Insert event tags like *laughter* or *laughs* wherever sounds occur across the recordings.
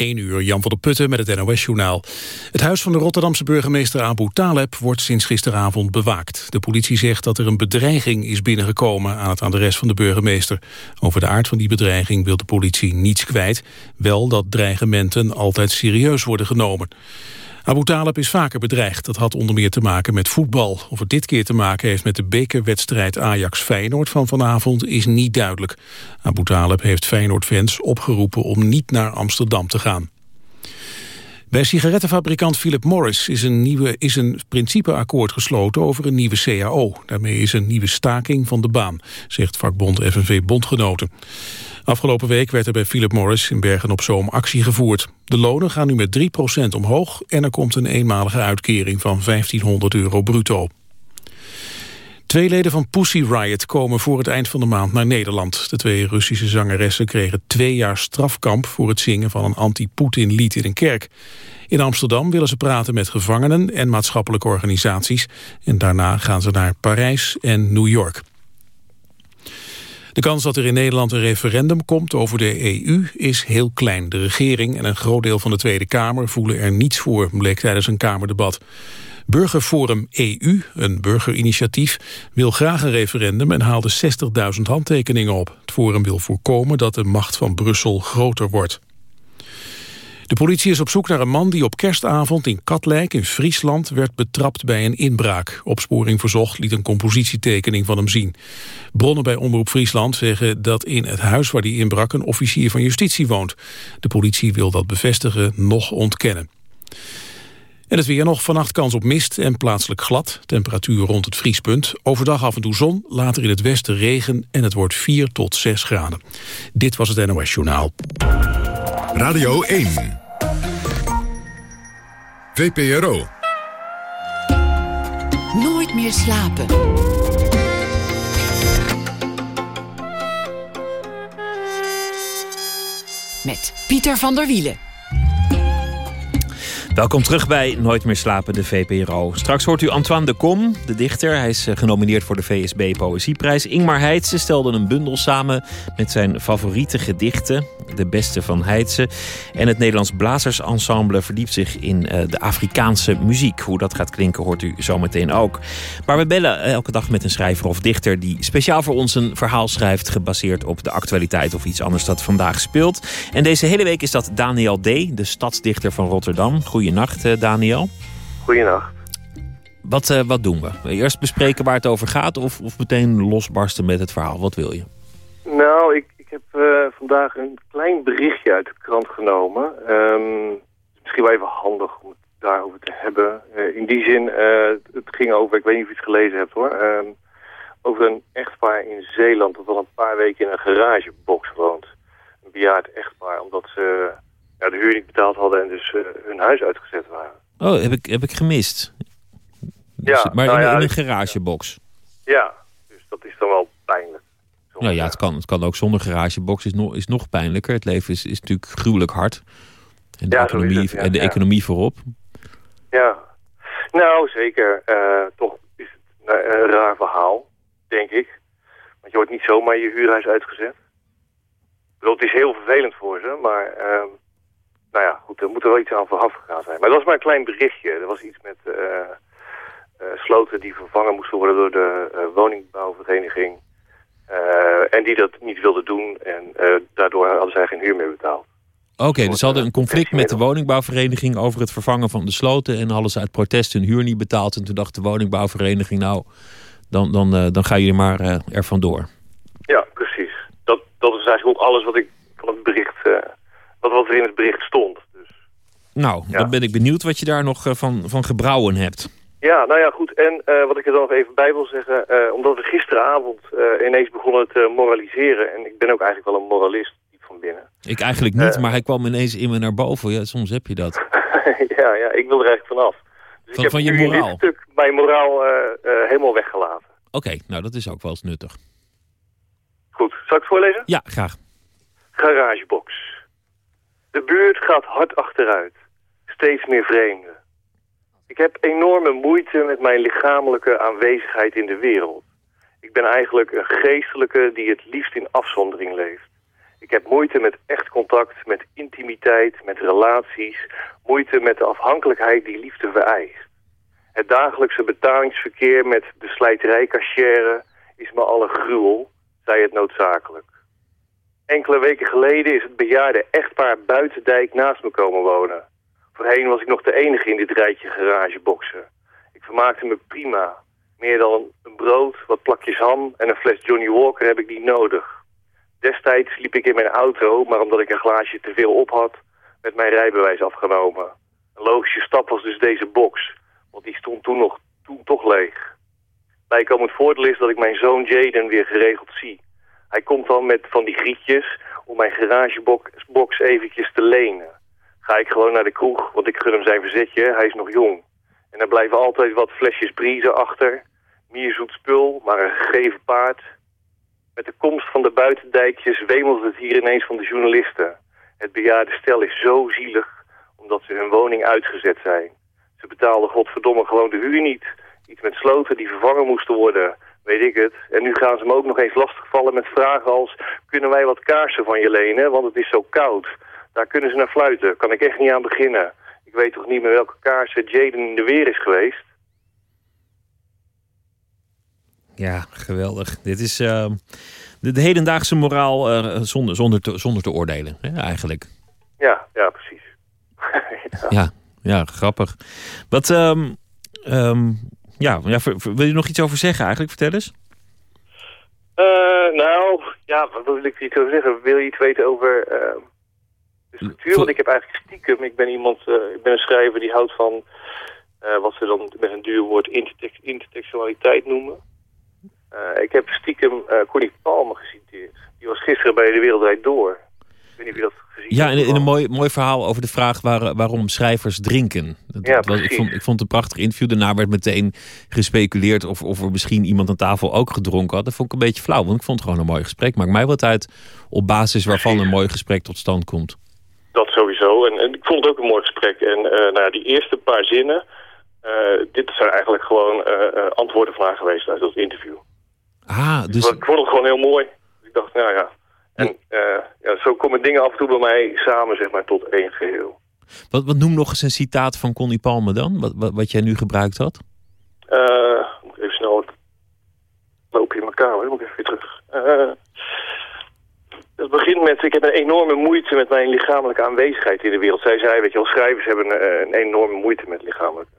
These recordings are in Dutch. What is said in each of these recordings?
1 uur, Jan van der Putten met het NOS-journaal. Het huis van de Rotterdamse burgemeester Abu Taleb wordt sinds gisteravond bewaakt. De politie zegt dat er een bedreiging is binnengekomen aan het adres van de burgemeester. Over de aard van die bedreiging wil de politie niets kwijt. Wel dat dreigementen altijd serieus worden genomen. Abu Talib is vaker bedreigd. Dat had onder meer te maken met voetbal. Of het dit keer te maken heeft met de bekerwedstrijd Ajax-Feyenoord van vanavond is niet duidelijk. Abu Talib heeft Feyenoord-fans opgeroepen om niet naar Amsterdam te gaan. Bij sigarettenfabrikant Philip Morris is een, nieuwe, is een principeakkoord gesloten over een nieuwe CAO. Daarmee is een nieuwe staking van de baan, zegt vakbond FNV Bondgenoten. Afgelopen week werd er bij Philip Morris in Bergen op Zoom actie gevoerd. De lonen gaan nu met 3% omhoog en er komt een eenmalige uitkering van 1500 euro bruto. Twee leden van Pussy Riot komen voor het eind van de maand naar Nederland. De twee Russische zangeressen kregen twee jaar strafkamp... voor het zingen van een anti-Poetin lied in een kerk. In Amsterdam willen ze praten met gevangenen en maatschappelijke organisaties. En daarna gaan ze naar Parijs en New York. De kans dat er in Nederland een referendum komt over de EU is heel klein. De regering en een groot deel van de Tweede Kamer voelen er niets voor, bleek tijdens een Kamerdebat. Burgerforum EU, een burgerinitiatief, wil graag een referendum en haalde 60.000 handtekeningen op. Het forum wil voorkomen dat de macht van Brussel groter wordt. De politie is op zoek naar een man die op kerstavond in Katlijk in Friesland werd betrapt bij een inbraak. Opsporing Verzocht liet een compositietekening van hem zien. Bronnen bij Omroep Friesland zeggen dat in het huis waar die inbrak een officier van justitie woont. De politie wil dat bevestigen nog ontkennen. En het weer nog vannacht kans op mist en plaatselijk glad. Temperatuur rond het vriespunt. Overdag af en toe zon, later in het westen regen en het wordt 4 tot 6 graden. Dit was het NOS Journaal. Radio 1. VPRO. Nooit meer slapen. Met Pieter van der Wielen. Welkom terug bij Nooit meer slapen, de VPRO. Straks hoort u Antoine de Kom, de dichter. Hij is eh, genomineerd voor de VSB Poëzieprijs. Ingmar Heitse stelde een bundel samen met zijn favoriete gedichten. De beste van Heitse. En het Nederlands Blazersensemble verdiept zich in uh, de Afrikaanse muziek. Hoe dat gaat klinken hoort u zometeen ook. Maar we bellen elke dag met een schrijver of dichter... die speciaal voor ons een verhaal schrijft... gebaseerd op de actualiteit of iets anders dat vandaag speelt. En deze hele week is dat Daniel D., de stadsdichter van Rotterdam. Goeienacht, uh, Daniel. Goeienacht. Wat, uh, wat doen we? Eerst bespreken waar het over gaat... of, of meteen losbarsten met het verhaal? Wat wil je? Nou, ik heb uh, vandaag een klein berichtje uit de krant genomen. Um, misschien wel even handig om het daarover te hebben. Uh, in die zin, uh, het ging over, ik weet niet of je het gelezen hebt hoor... Um, over een echtpaar in Zeeland dat al een paar weken in een garagebox woont. Een bejaard echtpaar, omdat ze ja, de huur niet betaald hadden en dus hun huis uitgezet waren. Oh, heb ik, heb ik gemist. Ja, maar nou in, ja, in een dus- garagebox. Ja, dus dat is dan wel pijnlijk. Nou ja, het kan, het kan ook zonder garagebox. Is nog, is nog pijnlijker. Het leven is, is natuurlijk gruwelijk hard. En de, Ja, economie, het, ja, en de ja. economie voorop. Ja, nou zeker. Eh, toch is het een, raar verhaal, denk ik. Want je wordt niet zomaar je huurhuis uitgezet. Ik bedoel, het is heel vervelend voor ze, maar... ehm, nou ja, goed, er moet er wel iets aan vooraf gegaan zijn. Maar dat was maar een klein berichtje. Er was iets met eh, eh, sloten die vervangen moesten worden door de woningbouwvereniging. Eh, en die dat niet wilden doen en eh, daardoor hadden zij geen huur meer betaald. Oké, dus ze hadden een conflict met de woningbouwvereniging over het vervangen van de sloten. En hadden ze uit protest hun huur niet betaald. En toen dacht de woningbouwvereniging, nou, dan, dan, eh, dan gaan jullie maar eh, er vandoor. Ja, precies. Dat, dat is eigenlijk ook alles wat ik van het bericht, eh, wat, wat er in het bericht stond. Nou, Ja. dan ben ik benieuwd wat je daar nog eh, van, van gebrouwen hebt. Ja, nou ja, goed. En eh, wat ik er dan nog even bij wil zeggen, eh, omdat we gisteravond eh, ineens begonnen te moraliseren, en ik ben ook eigenlijk wel een moralist diep van binnen. Ik eigenlijk niet, maar hij kwam ineens in me naar boven. Ja, soms heb je dat. *laughs* ja, ja, ik wil er eigenlijk vanaf. Dus Van- ik heb van je moraal? dit stuk mijn moraal helemaal weggelaten. Oké, nou dat is ook wel eens nuttig. Goed, zal ik het voorlezen? Ja, graag. Garagebox. De buurt gaat hard achteruit. Steeds meer vreemden. Ik heb enorme moeite met mijn lichamelijke aanwezigheid in de wereld. Ik ben eigenlijk een geestelijke die het liefst in afzondering leeft. Ik heb moeite met echt contact, met intimiteit, met relaties. Moeite met de afhankelijkheid die liefde vereist. Het dagelijkse betalingsverkeer met de slijterijkassière is me alle gruwel, zei het noodzakelijk. Enkele weken geleden is het bejaarde echtpaar Buitendijk naast me komen wonen. Voorheen was ik nog de enige in dit rijtje garageboxen. Ik vermaakte me prima. Meer dan een brood, wat plakjes ham en een fles Johnny Walker heb ik niet nodig. Destijds liep ik in mijn auto, maar omdat ik een glaasje te veel op had, werd mijn rijbewijs afgenomen. Een logische stap was dus deze box, want die stond toen, nog, toen toch leeg. Bijkomend voordeel is dat ik mijn zoon Jaden weer geregeld zie. Hij komt dan met van die grietjes om mijn garagebox eventjes te lenen. Ga ik gewoon naar de kroeg, want ik gun hem zijn verzetje, hij is nog jong. En er blijven altijd wat flesjes briezen achter. Meer zoet spul, maar een gegeven paard. Met de komst van de buitendijkjes wemelt het hier ineens van de journalisten. Het bejaarde stel is zo zielig, omdat ze hun woning uitgezet zijn. Ze betaalden godverdomme gewoon de huur niet. Iets met sloten die vervangen moesten worden, weet ik het. En nu gaan ze me ook nog eens lastigvallen met vragen als... kunnen wij wat kaarsen van je lenen, want het is zo koud. Daar kunnen ze naar fluiten, kan ik echt niet aan beginnen. Ik weet toch niet meer welke kaarsen Jaden in de weer is geweest? Ja, geweldig. Dit is uh, de, de, hedendaagse moraal uh, zonder, zonder, te, zonder te oordelen, hè, eigenlijk. Ja, ja, precies. ja. *laughs* ja. Ja, grappig. Wat, um, um, ja, ja, wil je nog iets over zeggen eigenlijk? Vertel eens. Uh, nou, ja, wat wil ik iets over zeggen? Wil je iets weten over uh, de structuur? Want ik heb eigenlijk stiekem, ik ben iemand, uh, ik ben een schrijver die houdt van wat ze dan met een duur woord intertex intertextualiteit noemen. ik heb stiekem Connie Palmer geciteerd. Die was gisteren bij De Wereldwijd Door. Ik weet niet of je dat ja, in, in, een mooi, mooi verhaal over de vraag waar, waarom schrijvers drinken. Dat, ja, was, ik, vond, ik vond het een prachtig interview. Daarna werd meteen gespeculeerd of, of er misschien iemand aan tafel ook gedronken had. Dat vond ik een beetje flauw, want ik vond het gewoon een mooi gesprek. Maakt mij wat uit op basis waarvan een mooi gesprek tot stand komt. Dat sowieso. En, en ik vond het ook een mooi gesprek. En uh, nou ja, die eerste paar zinnen, uh, dit zijn eigenlijk gewoon uh, antwoorden van haar geweest uit dat interview. Ah, dus... Ik vond het gewoon heel mooi. Ik dacht, nou ja, en ja, zo komen dingen af en toe bij mij samen, zeg maar, tot één geheel. Wat, wat noem nog eens een citaat van Connie Palme dan, wat, wat, wat jij nu gebruikt had? Uh, even snel loop in mijn kamer, moet ik even weer terug. Uh, het begint met, ik heb een enorme moeite met mijn lichamelijke aanwezigheid in de wereld. Zij zei, weet je wel, schrijvers hebben een, een enorme moeite met lichamelijke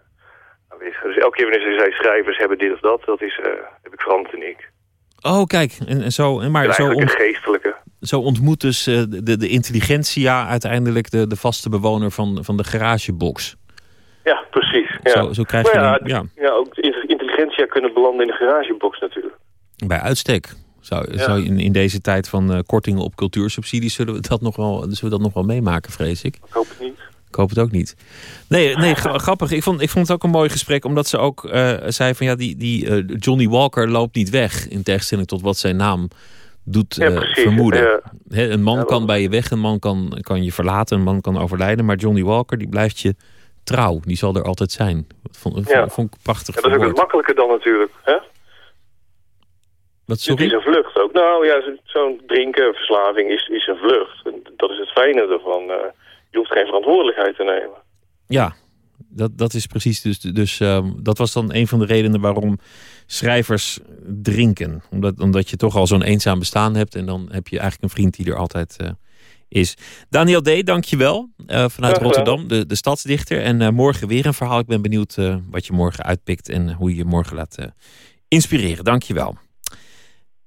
aanwezigheid. Dus elke keer wanneer ze zei, schrijvers hebben dit of dat, dat is, uh, heb ik veranderd in ik. Oh, kijk, en, en zo, en maar zo, ont, geestelijke. zo ontmoet dus uh, de, de intelligentia uiteindelijk de, de vaste bewoner van, van de garagebox. Ja, precies. Ja. Zo, zo krijg je ja, een, ja. ja, ook intelligentia kunnen belanden in de garagebox natuurlijk. Bij uitstek. Zou, ja. zou in, in deze tijd van uh, kortingen op cultuursubsidies zullen we dat nog wel, zullen we dat nog wel meemaken, vrees ik. Ik hoop het niet. Ik hoop het ook niet. Nee, nee grappig. Ik vond, ik vond het ook een mooi gesprek. Omdat ze ook uh, zei van ja, die, die uh, Johnny Walker loopt niet weg. In tegenstelling tot wat zijn naam doet uh, ja, vermoeden. He, een man kan bij je weg, een man kan, kan je verlaten, een man kan overlijden. Maar Johnny Walker die blijft je trouw. Die zal er altijd zijn. Dat vond, ja. vond ik prachtig ja, Dat is ook het makkelijke dan natuurlijk. Hè? Wat, sorry? Het is een vlucht ook. Nou ja, zo'n drinken, verslaving is, is een vlucht. En dat is het fijne ervan je hoeft geen verantwoordelijkheid te nemen. Ja, dat, dat is precies. Dus, dus uh, dat was dan een van de redenen waarom schrijvers drinken. Omdat, omdat je toch al zo'n eenzaam bestaan hebt. En dan heb je eigenlijk een vriend die er altijd uh, is. Daniel D., dankjewel. Uh, vanuit Ja, Rotterdam, de, de stadsdichter. En morgen weer een verhaal. Ik ben benieuwd wat je morgen uitpikt en hoe je je morgen laat inspireren. Dankjewel.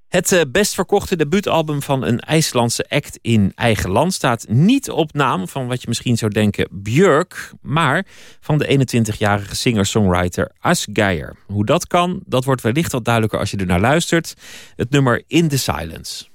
Het best verkochte debuutalbum van een IJslandse act in eigen land staat niet op naam van wat je misschien zou denken Björk, maar van de 21-jarige singer-songwriter Asgeir. Hoe dat kan, dat wordt wellicht wat duidelijker als je er naar luistert. Het nummer In the Silence.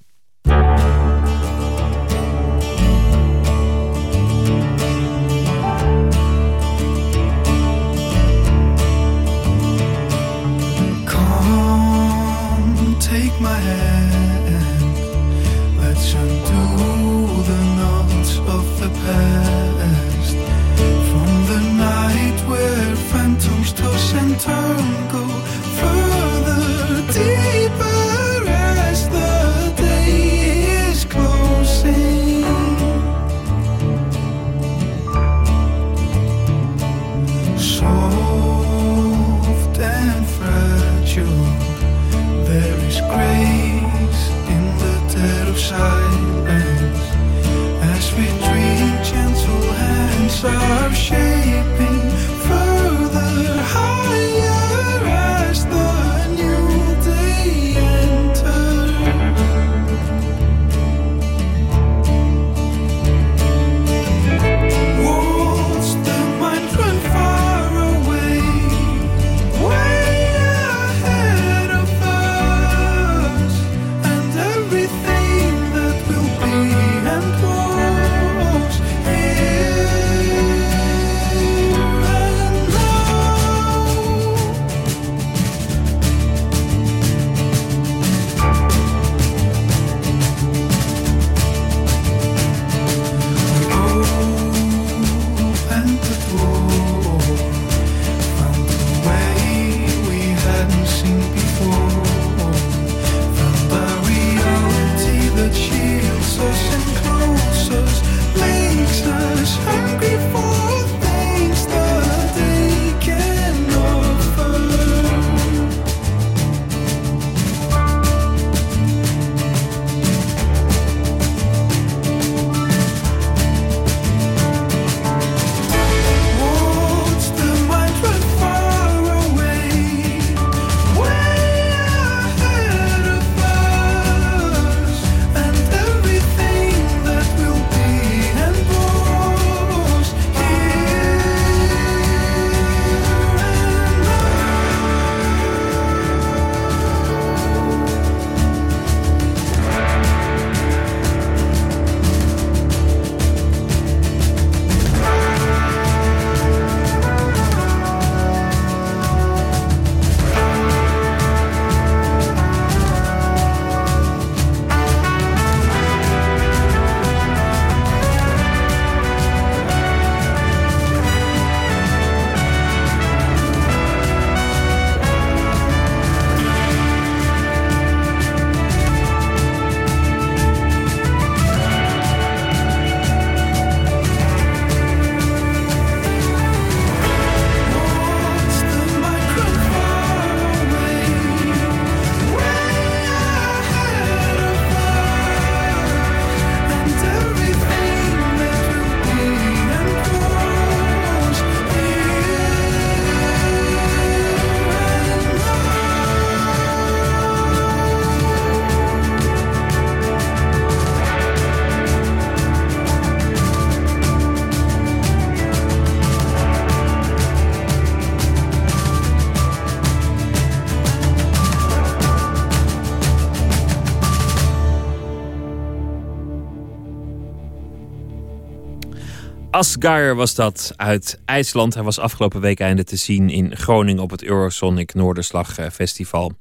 Asgar was dat uit IJsland. Hij was afgelopen week einde te zien in Groningen op het Eurosonic Noorderslag Festival.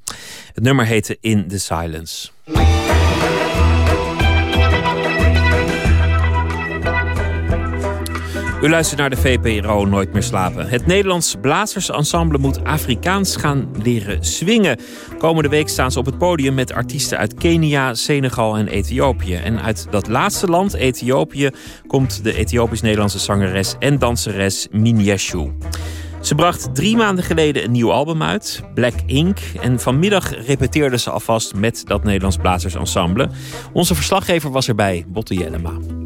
Het nummer heette In the Silence. U luistert naar de VPRO Nooit meer slapen. Het Nederlands Blazersensemble moet Afrikaans gaan leren swingen. Komende week staan ze op het podium met artiesten uit Kenia, Senegal en Ethiopië. En uit dat laatste land, Ethiopië, komt de Ethiopisch-Nederlandse zangeres en danseres Minyeshu. Ze bracht drie maanden geleden een nieuw album uit, Black Ink. En vanmiddag repeteerde ze alvast met dat Nederlands Blazersensemble. Onze verslaggever was erbij, Botte Jellema.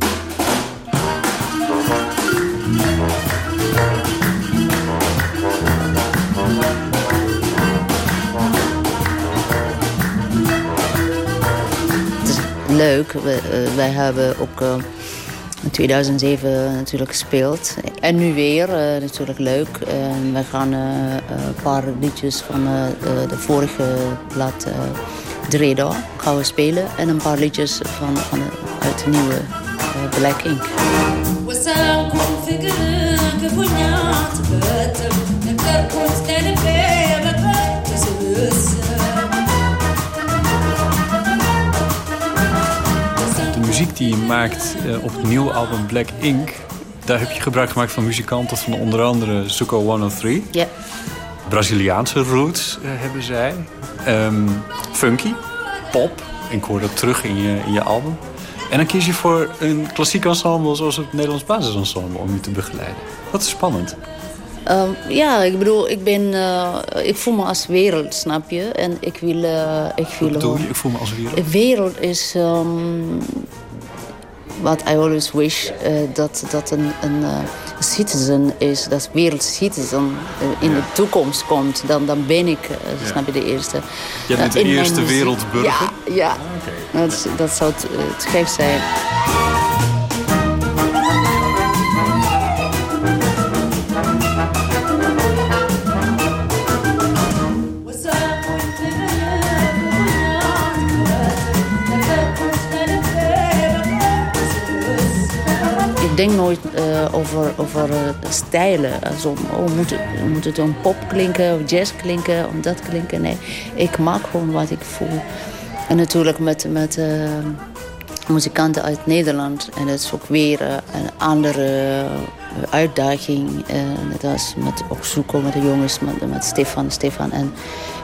Leuk. We, eh, wij hebben ook eh, in 2007 natuurlijk gespeeld. En nu weer, eh, natuurlijk leuk. En wij gaan een paar liedjes van de, vorige plaat Dreda gaan we spelen. En een paar liedjes van, van, uit de nieuwe Black Ink. Muziek die je maakt eh, op het nieuwe album Black Ink... daar heb je gebruik gemaakt van muzikanten van onder andere Zuko 103. Ja. Braziliaanse roots eh, hebben zij. Ehm, funky, pop. Ik hoor dat terug in je, in je album. En dan kies je voor een klassiek ensemble zoals het Nederlands basisensemble om je te begeleiden. Dat is spannend. Ehm, ja, ik bedoel, ik ben, eh, ik voel me als wereld, snap je? En ik wil, ik wil Wat bedoel je? Ik voel me als wereld. De wereld is... ehm, what I always wish eh, dat dat een, een eh, citizen is, dat wereldcitizen eh, in de toekomst komt. Dan, dan ben ik, snap je, de eerste. Jij bent de eerste wereldburger? Ja, ja. Dat, is- dat zou het, het gek zijn. Ik denk nooit eh, over, over eh, stijlen. Om, oh, moet, het, moet het pop klinken of jazz klinken of dat klinken. Nee, ik maak gewoon wat ik voel. En natuurlijk met, met eh, muzikanten uit Nederland. En dat is ook weer eh, een andere eh, uitdaging. Eh, net als met ook zoeken met de jongens, met, met Stefan, Stefan. En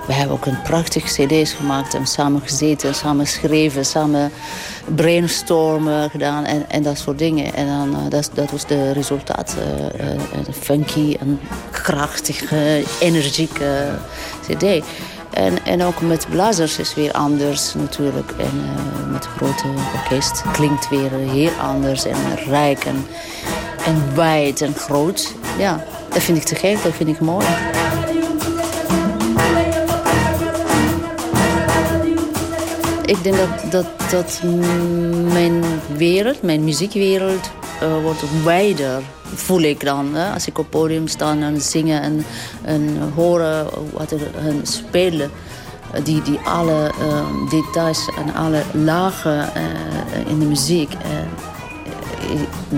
we hebben ook een prachtig cd's gemaakt en samen gezeten, samen geschreven, samen brainstormen gedaan en, en dat soort dingen. En dan, eh, dat, dat was de resultaat. eh, eh, een funky, een krachtige, energieke cd. En, en ook met blazers is weer anders natuurlijk. En eh, met grote orkest klinkt weer heel anders en rijk en, en wijd en groot. Ja, dat vind ik te gek, dat vind ik mooi. Ik denk dat, dat, dat mijn wereld, mijn muziekwereld, eh, wordt wijder. Voel ik dan. Hè? Als ik op podium sta en zingen en, en horen wat er hun spelen. Eh, Die, die alle eh, details en alle lagen in de muziek.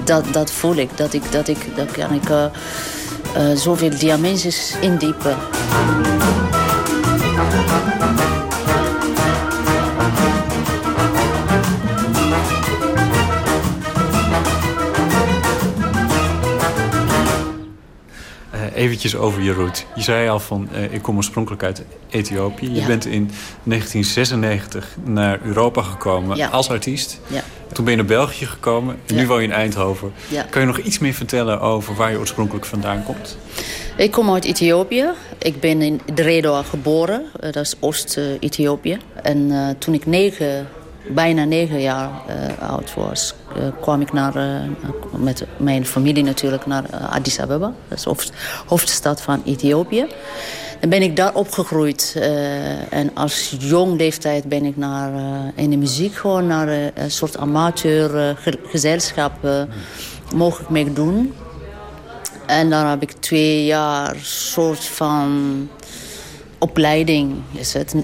dat, dat voel ik. Dat, ik, dat, ik, dat kan ik zoveel dimensies indiepen. Eventjes over je route. Je zei al van, eh, ik kom oorspronkelijk uit Ethiopië. Je bent in 1996 naar Europa gekomen Ja. als artiest. Ja. Toen ben je naar België gekomen en nu woon je in Eindhoven. Kan je nog iets meer vertellen over waar je oorspronkelijk vandaan komt? Ik kom uit Ethiopië. Ik ben in Dredoa geboren. Eh, dat is Oost-Ethiopië. En eh, toen ik negen, bijna negen jaar eh, oud was... eh, kwam ik naar, eh, met mijn familie natuurlijk naar Addis Ababa. Dat is hoofdstad van Ethiopië. Dan ben ik daar opgegroeid. en als jong leeftijd ben ik naar, in de muziek gewoon naar een soort amateur ge- gezelschap eh, mogelijk meedoen. En dan heb ik twee jaar soort van opleiding. Is het.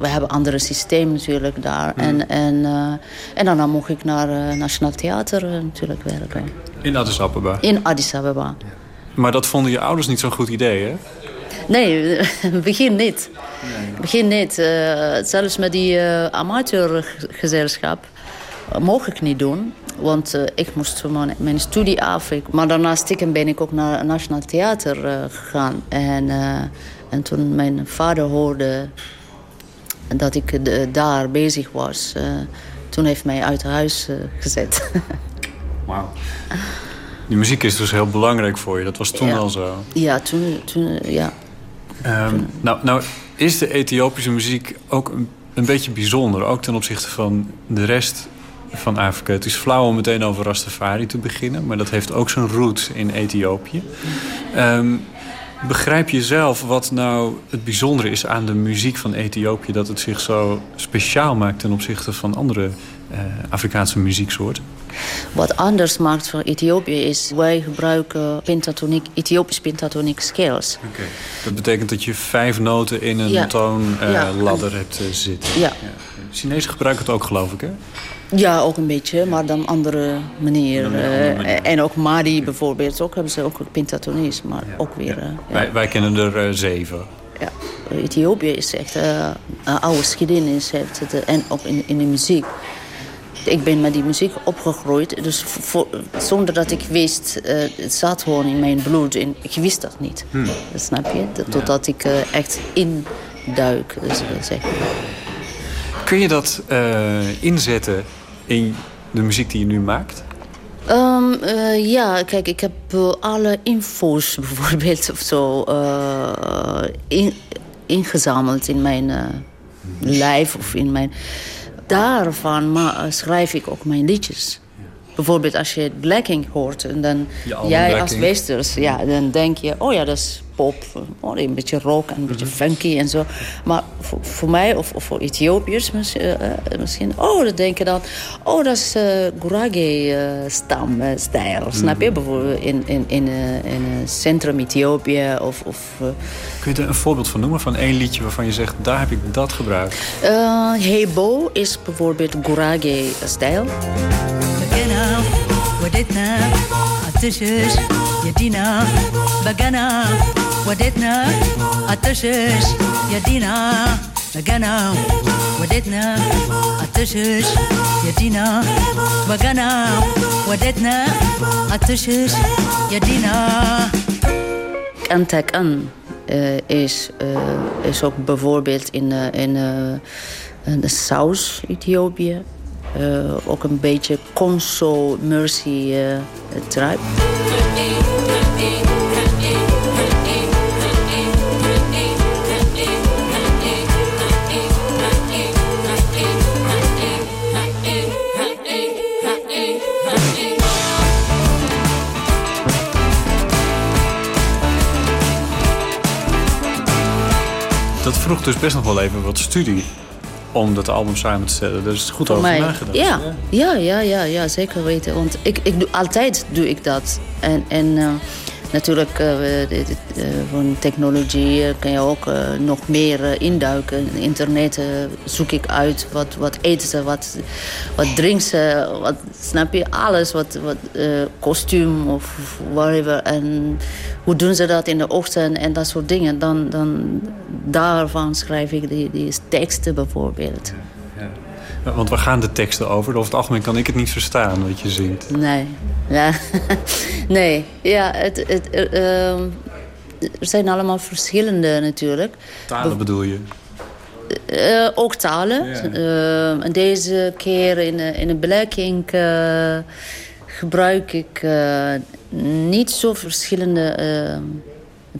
We hebben een andere systeem natuurlijk daar. En, en, eh, en daarna mocht ik naar eh, Nationaal Theater eh, natuurlijk werken. In Addis Ababa. In Addis Ababa. Maar dat vonden je ouders niet zo'n goed idee, hè? Nee, *laughs* begin niet. Begin niet. Zelfs met die amateurgezelschap mocht ik niet doen. Want ik moest mijn, mijn studie af. Maar daarna stiekem ben ik ook naar het Nationaal Theater gegaan. En, en toen mijn vader hoorde dat ik daar bezig was... eh, toen heeft mij uit huis eh, gezet. *laughs* Wauw. Die muziek is dus heel belangrijk voor je. Dat was toen Ja. al zo. ja, toen... toen ja. Ehm, nou, nou is de Ethiopische muziek ook een, een beetje bijzonder. Ook ten opzichte van de rest van Afrika. Het is flauw om meteen over Rastafari te beginnen. Maar dat heeft ook zijn roots in Ethiopië. Ehm, begrijp je zelf wat nou het bijzondere is aan de muziek van Ethiopië... dat het zich zo speciaal maakt ten opzichte van andere eh, Afrikaanse muzieksoorten? Wat anders maakt van Ethiopië is... wij gebruiken pentatoniek, Ethiopisch pentatonic scales. Oké. Dat betekent dat je vijf noten in een Ja. toonladder Ja. hebt eh, zitten. Ja. Chinezen gebruiken het ook, geloof ik, hè? Ja, ook een beetje, maar dan andere manier. Dan een Eh, andere manier. en ook Madi bijvoorbeeld, ook hebben ze ook pentatonisch, maar ook weer... eh, ja. Wij, wij kennen er eh, zeven. Ja. Ethiopië is echt eh, een oude geschiedenis heeft het, eh, en ook in, in de muziek. Ik ben met die muziek opgegroeid, dus voor- zonder dat ik wist, eh, het zat gewoon in mijn bloed. En ik wist dat niet, Dat snap je? Dat- Totdat ik eh, echt induik, dus, zeg maar. Kun je dat eh, inzetten in de muziek die je nu maakt? Ehm, eh, ja, kijk, ik heb alle info's *laughs* bijvoorbeeld of zo in, ingezameld in mijn eh, lijf of in mijn... Daarvan eh, schrijf ik ook mijn liedjes. bijvoorbeeld als je Blacking hoort... En dan jij als. Westers, ja, dan denk je... oh ja, dat is pop, oh, een beetje rock en een beetje Mhm. funky en zo. Maar voor, voor mij of, of voor Ethiopiërs mis- eh, eh, misschien... oh, dan denken dan... oh, dat is uh, Gurage-stam-stijl, snap Mhm. je? Bijvoorbeeld in, in, in, eh, in eh, centrum Ethiopië of... of eh, Kun je er een voorbeeld van noemen van één liedje waarvan je zegt... daar heb ik dat gebruikt? Uh, Hebo is bijvoorbeeld Gurage-stijl. بقنا ودتنا عالتشش يدينا بقنا ودتنا عالتشش يدينا بقنا ودتنا عالتشش يدينا بقنا ودتنا عالتشش يدينا Kantakan uh, is, uh, is ook bijvoorbeeld in, uh, in, uh, in de South-Ethiopië. Uh, ook een beetje Conso Vroeg dus best nog wel even wat studie om dat album samen te stellen. Daar is goed Voor over mij. nagedacht. Ja, ja, ja, ja, ja, zeker weten. Want ik, ik doe, altijd doe ik dat. En, en uh, natuurlijk, dit, uh, van technologie kan je ook nog meer induiken. In internet zoek ik uit wat, wat eten ze, wat, wat drinken ze, wat, snap je? Alles, wat, wat kostuum of whatever. En hoe doen ze dat in de ochtend en dat soort dingen. Dan, dan daarvan schrijf ik die, die teksten bijvoorbeeld. Ja. Want waar gaan de teksten over? Over het algemeen kan ik het niet verstaan wat je zingt. Nee. Ja. *laughs* nee. Ja, het, het, uh, er zijn allemaal verschillende natuurlijk. Talen bedoel je? Uh, ook talen. Ja. Uh, deze keer in, in de Blacking gebruik ik niet zo verschillende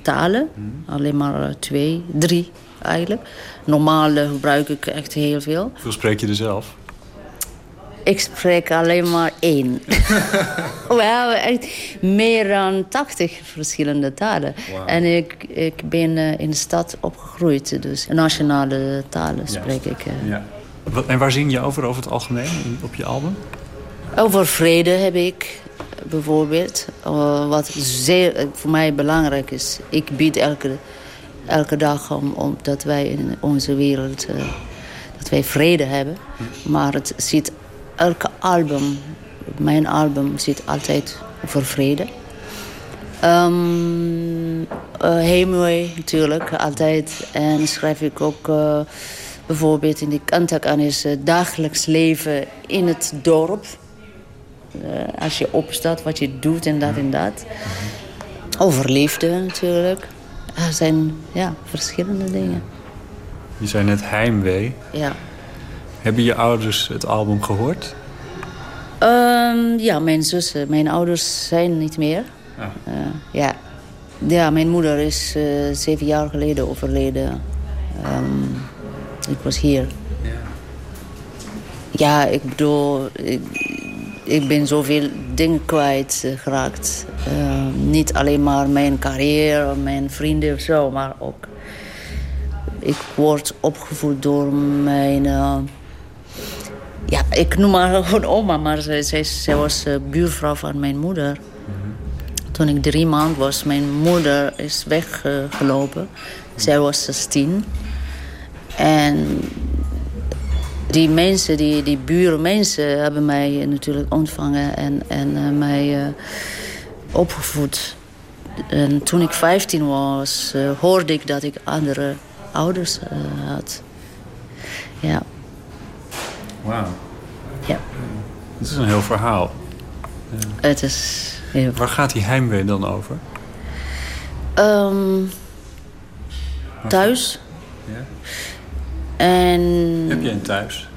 talen. Hmm. Alleen maar twee, drie eigenlijk. Normaal gebruik ik echt heel veel. Hoeveel spreek je er zelf? Ik spreek alleen maar één. *laughs* We hebben echt meer dan 80 verschillende talen. Wow. En ik, ik ben uh, in de stad opgegroeid, dus nationale talen spreek ik. Uh. Ja. En waar zing je over, over het algemeen, op je album? Over vrede heb ik bijvoorbeeld. Wat zeer voor mij belangrijk is. Ik bied elke, elke dag om, dat wij in onze wereld dat wij vrede hebben. Maar het ziet elke album, mijn album zit altijd over vrede. Um, uh, Hemingway natuurlijk, altijd. En schrijf ik ook uh, bijvoorbeeld in die kantak aan is dagelijks leven in het dorp. als je opstaat, wat je doet en dat en dat. Over liefde natuurlijk. Er zijn ja, verschillende dingen. Je zei net heimwee. Ja. Hebben je ouders het album gehoord? Um, ja, mijn zussen. Mijn ouders zijn niet meer. Ah. Uh, ja. ja, mijn moeder is uh, zeven jaar geleden overleden. Um, ik was hier. Ja, ja ik bedoel... Ik, ik ben zoveel dingen kwijt uh, geraakt. niet alleen maar mijn carrière, mijn vrienden of zo, maar ook... Ik word opgevoed door mijn ja, ik noem haar *laughs* gewoon oma, maar zij, zij, zij was uh, buurvrouw van mijn moeder. -hmm. Toen ik drie maanden was, mijn moeder is weggelopen. Zij was 16. En die mensen, die, die buurmensen, hebben mij natuurlijk ontvangen en, en uh, mij opgevoed. En toen ik 15 was, hoorde ik dat ik andere ouders had. Ja. Wauw. Ja. Het is een heel verhaal. Ja. Het is heel... Waar gaat die heimwee dan over? Um, thuis. Ja. En... Heb je een thuis?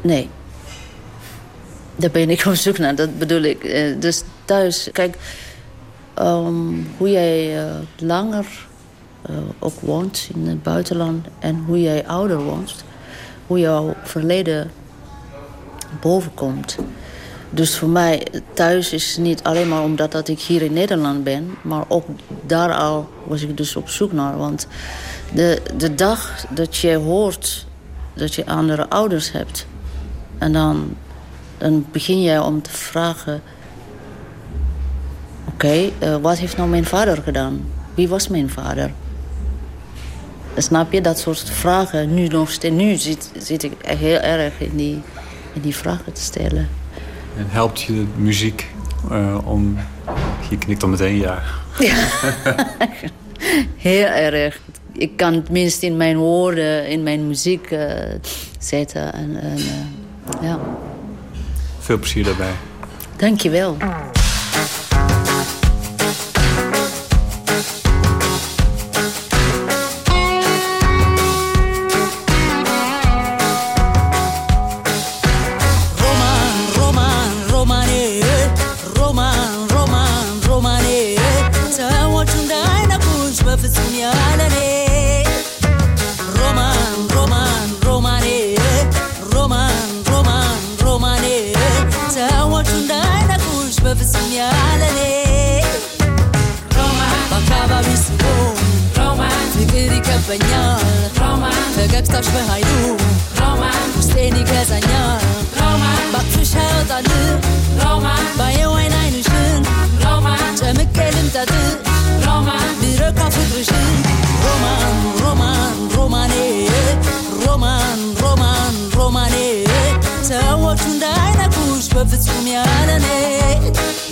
Nee. Daar ben ik op zoek naar, dat bedoel ik. Dus thuis, kijk... Um, hoe jij uh, langer uh, ook woont in het buitenland... en hoe jij ouder woont... hoe jouw verleden bovenkomt. Dus voor mij thuis is niet alleen maar omdat dat ik hier in Nederland ben... maar ook daar al was ik dus op zoek naar. Want de, de dag dat je hoort dat je andere ouders hebt... en dan, dan begin je om te vragen... oké, eh, wat heeft nou mijn vader gedaan? Wie was mijn vader? Snap je, dat soort vragen. Nu nog steeds, nu zit, zit ik heel erg in die, in die vragen te stellen. En helpt je de muziek eh, om... Je knikt al meteen ja. *laughs* Heel erg. Ik kan het minst in mijn woorden, in mijn muziek eh, zetten. En, en, eh, ja. Veel plezier daarbij. Dank je wel. ben hajdú Román Szén igazán Román Bakfűs hát a nő Román Bajó egy nájnus Román Csemük kellim tadő Román Bírök a fükrűsön Román, román, románé Román, román, románé Te a watchun da ayna kuş Böfüz kumyalané Román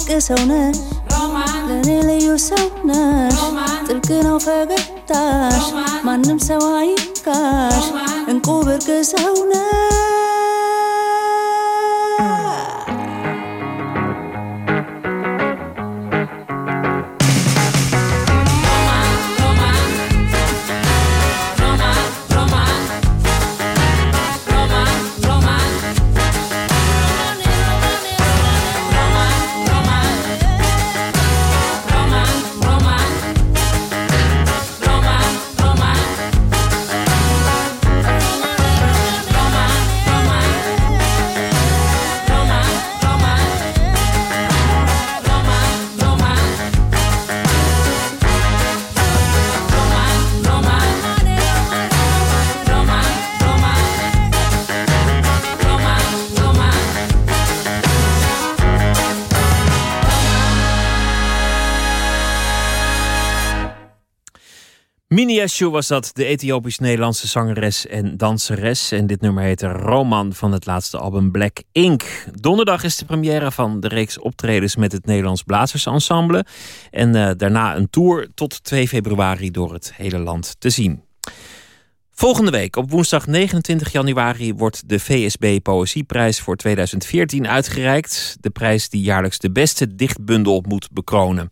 ወርቅ ሰውነሽ ለእኔ ልዩ ሰውነሽ ጥልቅ ነው ፈገግታሽ። ማንም ሰው አይካሽ እንቁ ብርቅ ሰውነሽ ነሽ Mini Yeshu was dat, de Ethiopisch-Nederlandse zangeres en danseres. En dit nummer heette Roman van het laatste album Black Ink. Donderdag is de première van de reeks optredens met het Nederlands Blazersensemble. En eh, daarna een tour tot 2 februari door het hele land te zien. Volgende week, op woensdag 29 januari, wordt de VSB Poëzieprijs voor 2014 uitgereikt. De prijs die jaarlijks de beste dichtbundel moet bekronen.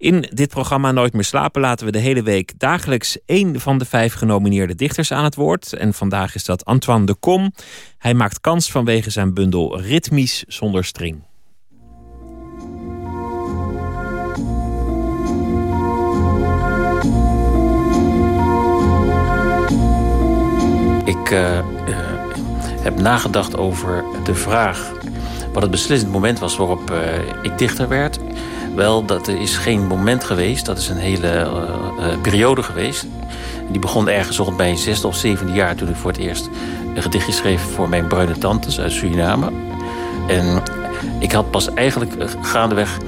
In dit programma Nooit meer slapen laten we de hele week dagelijks één van de vijf genomineerde dichters aan het woord. En vandaag is dat Antoine de Kom. Hij maakt kans vanwege zijn bundel Ritmisch zonder string. Ik eh, eh, heb nagedacht over de vraag wat het beslissend moment was waarop eh, ik dichter werd. Wel, dat er is geen moment geweest. Dat is een hele eh, eh, periode geweest. Die begon ergens rond mijn zesde of zevende jaar... toen ik voor het eerst een gedichtje schreef voor mijn bruine tantes uit Suriname. En ik had pas eigenlijk eh, gaandeweg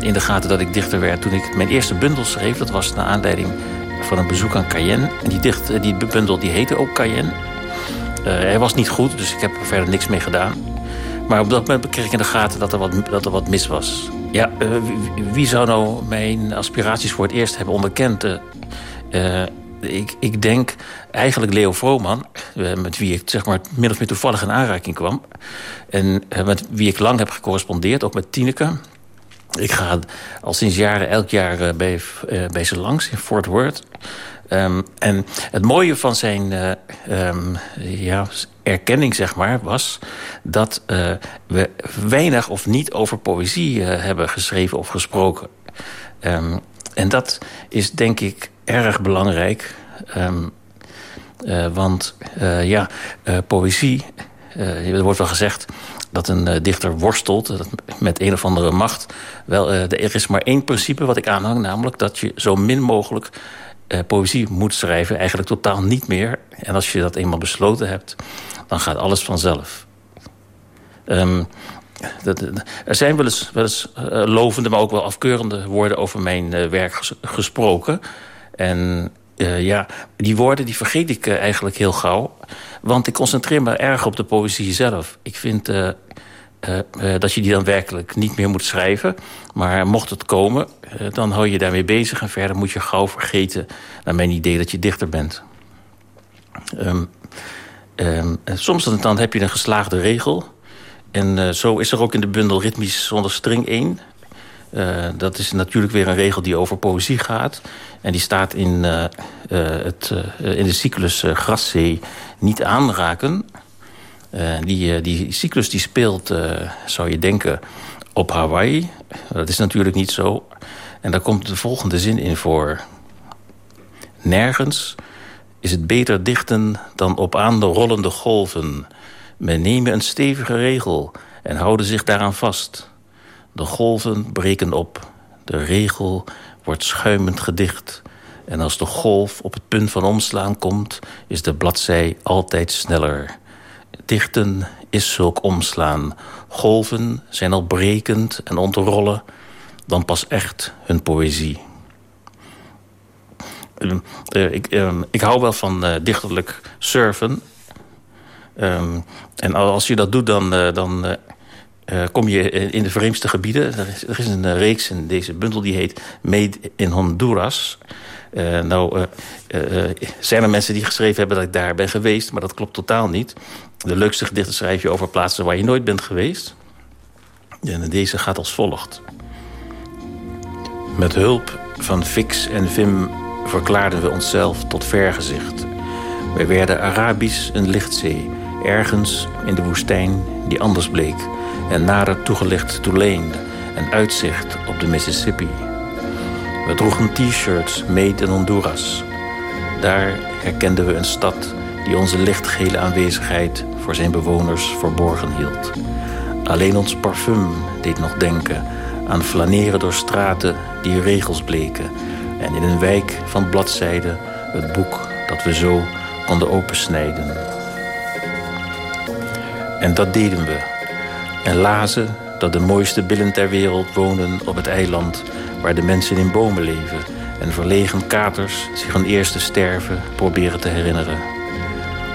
in de gaten dat ik dichter werd... toen ik mijn eerste bundel schreef. Dat was naar aanleiding van een bezoek aan Cayenne. En die, dicht, die bundel die heette ook Cayenne. Eh, hij was niet goed, dus ik heb er verder niks mee gedaan. Maar op dat moment kreeg ik in de gaten dat er wat, dat er wat mis was. Ja, eh, wie, zou nou mijn aspiraties voor het eerst hebben onderkend? Eh, eh, ik, ik denk eigenlijk Leo Vrooman, met wie ik zeg maar, min of meer toevallig in aanraking kwam. En met wie ik lang heb gecorrespondeerd, ook met Tineke. Ik ga al sinds jaren elk jaar bij, bij ze langs in Fort Worth. Ehm, en het mooie van zijn eh, ehm, ja, erkenning, zeg maar, was dat eh, we weinig of niet over poëzie eh, hebben geschreven of gesproken. Ehm, en dat is denk ik erg belangrijk. Want ja, poëzie, er wordt wel gezegd dat een dichter worstelt met een of andere macht. Wel, er is maar één principe wat ik aanhang, namelijk dat je zo min mogelijk eh, poëzie moet schrijven. Eigenlijk totaal niet meer. En als je dat eenmaal besloten hebt, dan gaat alles vanzelf. Ehm, er zijn wel eens, wel eens eh, lovende, maar ook wel afkeurende woorden over mijn eh, werk ges- gesproken. En ja, die woorden die vergeet ik eigenlijk heel gauw. Want ik concentreer me erg op de poëzie zelf. Ik vind dat je die dan werkelijk niet meer moet schrijven. Maar mocht het komen, eh, dan hou je daarmee bezig. En verder moet je gauw vergeten, naar mijn idee, dat je dichter bent. Ehm, en soms dan, heb je een geslaagde regel. En eh, zo is er ook in de bundel Ritmisch zonder string 1. Eh, dat is natuurlijk weer een regel die over poëzie gaat. En die staat in, eh, eh, het, eh, in de cyclus eh, Grasszee niet aanraken. Eh, die, eh, die cyclus die speelt, eh, zou je denken, op Hawaii. Dat is natuurlijk niet zo. En daar komt de volgende zin in voor. Nergens is het beter dichten dan op aan de rollende golven. Men nemen een stevige regel en houden zich daaraan vast. De golven breken op. De regel wordt schuimend gedicht. En als de golf op het punt van omslaan komt... is de bladzij altijd sneller. Dichten is zulk omslaan. Golven zijn al brekend en ontrollen. Dan pas echt hun poëzie. Ehm, eh, ik, ehm, ik hou wel van eh, dichterlijk surfen. Ehm, en als je dat doet, dan, eh, dan kom je in de vreemdste gebieden. Er is, er is een reeks in deze bundel die heet Made in Honduras. Eh, nou, eh, eh, zijn er mensen die geschreven hebben dat ik daar ben geweest... maar dat klopt totaal niet. De leukste gedichten schrijf je over plaatsen waar je nooit bent geweest. En deze gaat als volgt. Met hulp van Fix en Vim verklaarden we onszelf tot vergezicht. Wij werden Arabisch een lichtzee, ergens in de woestijn die anders bleek... en nader toegelicht Tulane, een uitzicht op de Mississippi. We droegen t-shirts made in Honduras. Daar herkenden we een stad die onze lichtgele aanwezigheid voor zijn bewoners verborgen hield. Alleen ons parfum deed nog denken aan flaneren door straten die regels bleken en in een wijk van bladzijden het boek dat we zo konden opensnijden. En dat deden we. En lazen dat de mooiste billen ter wereld wonen op het eiland waar de mensen in bomen leven en verlegen katers zich hun eerste sterven proberen te herinneren.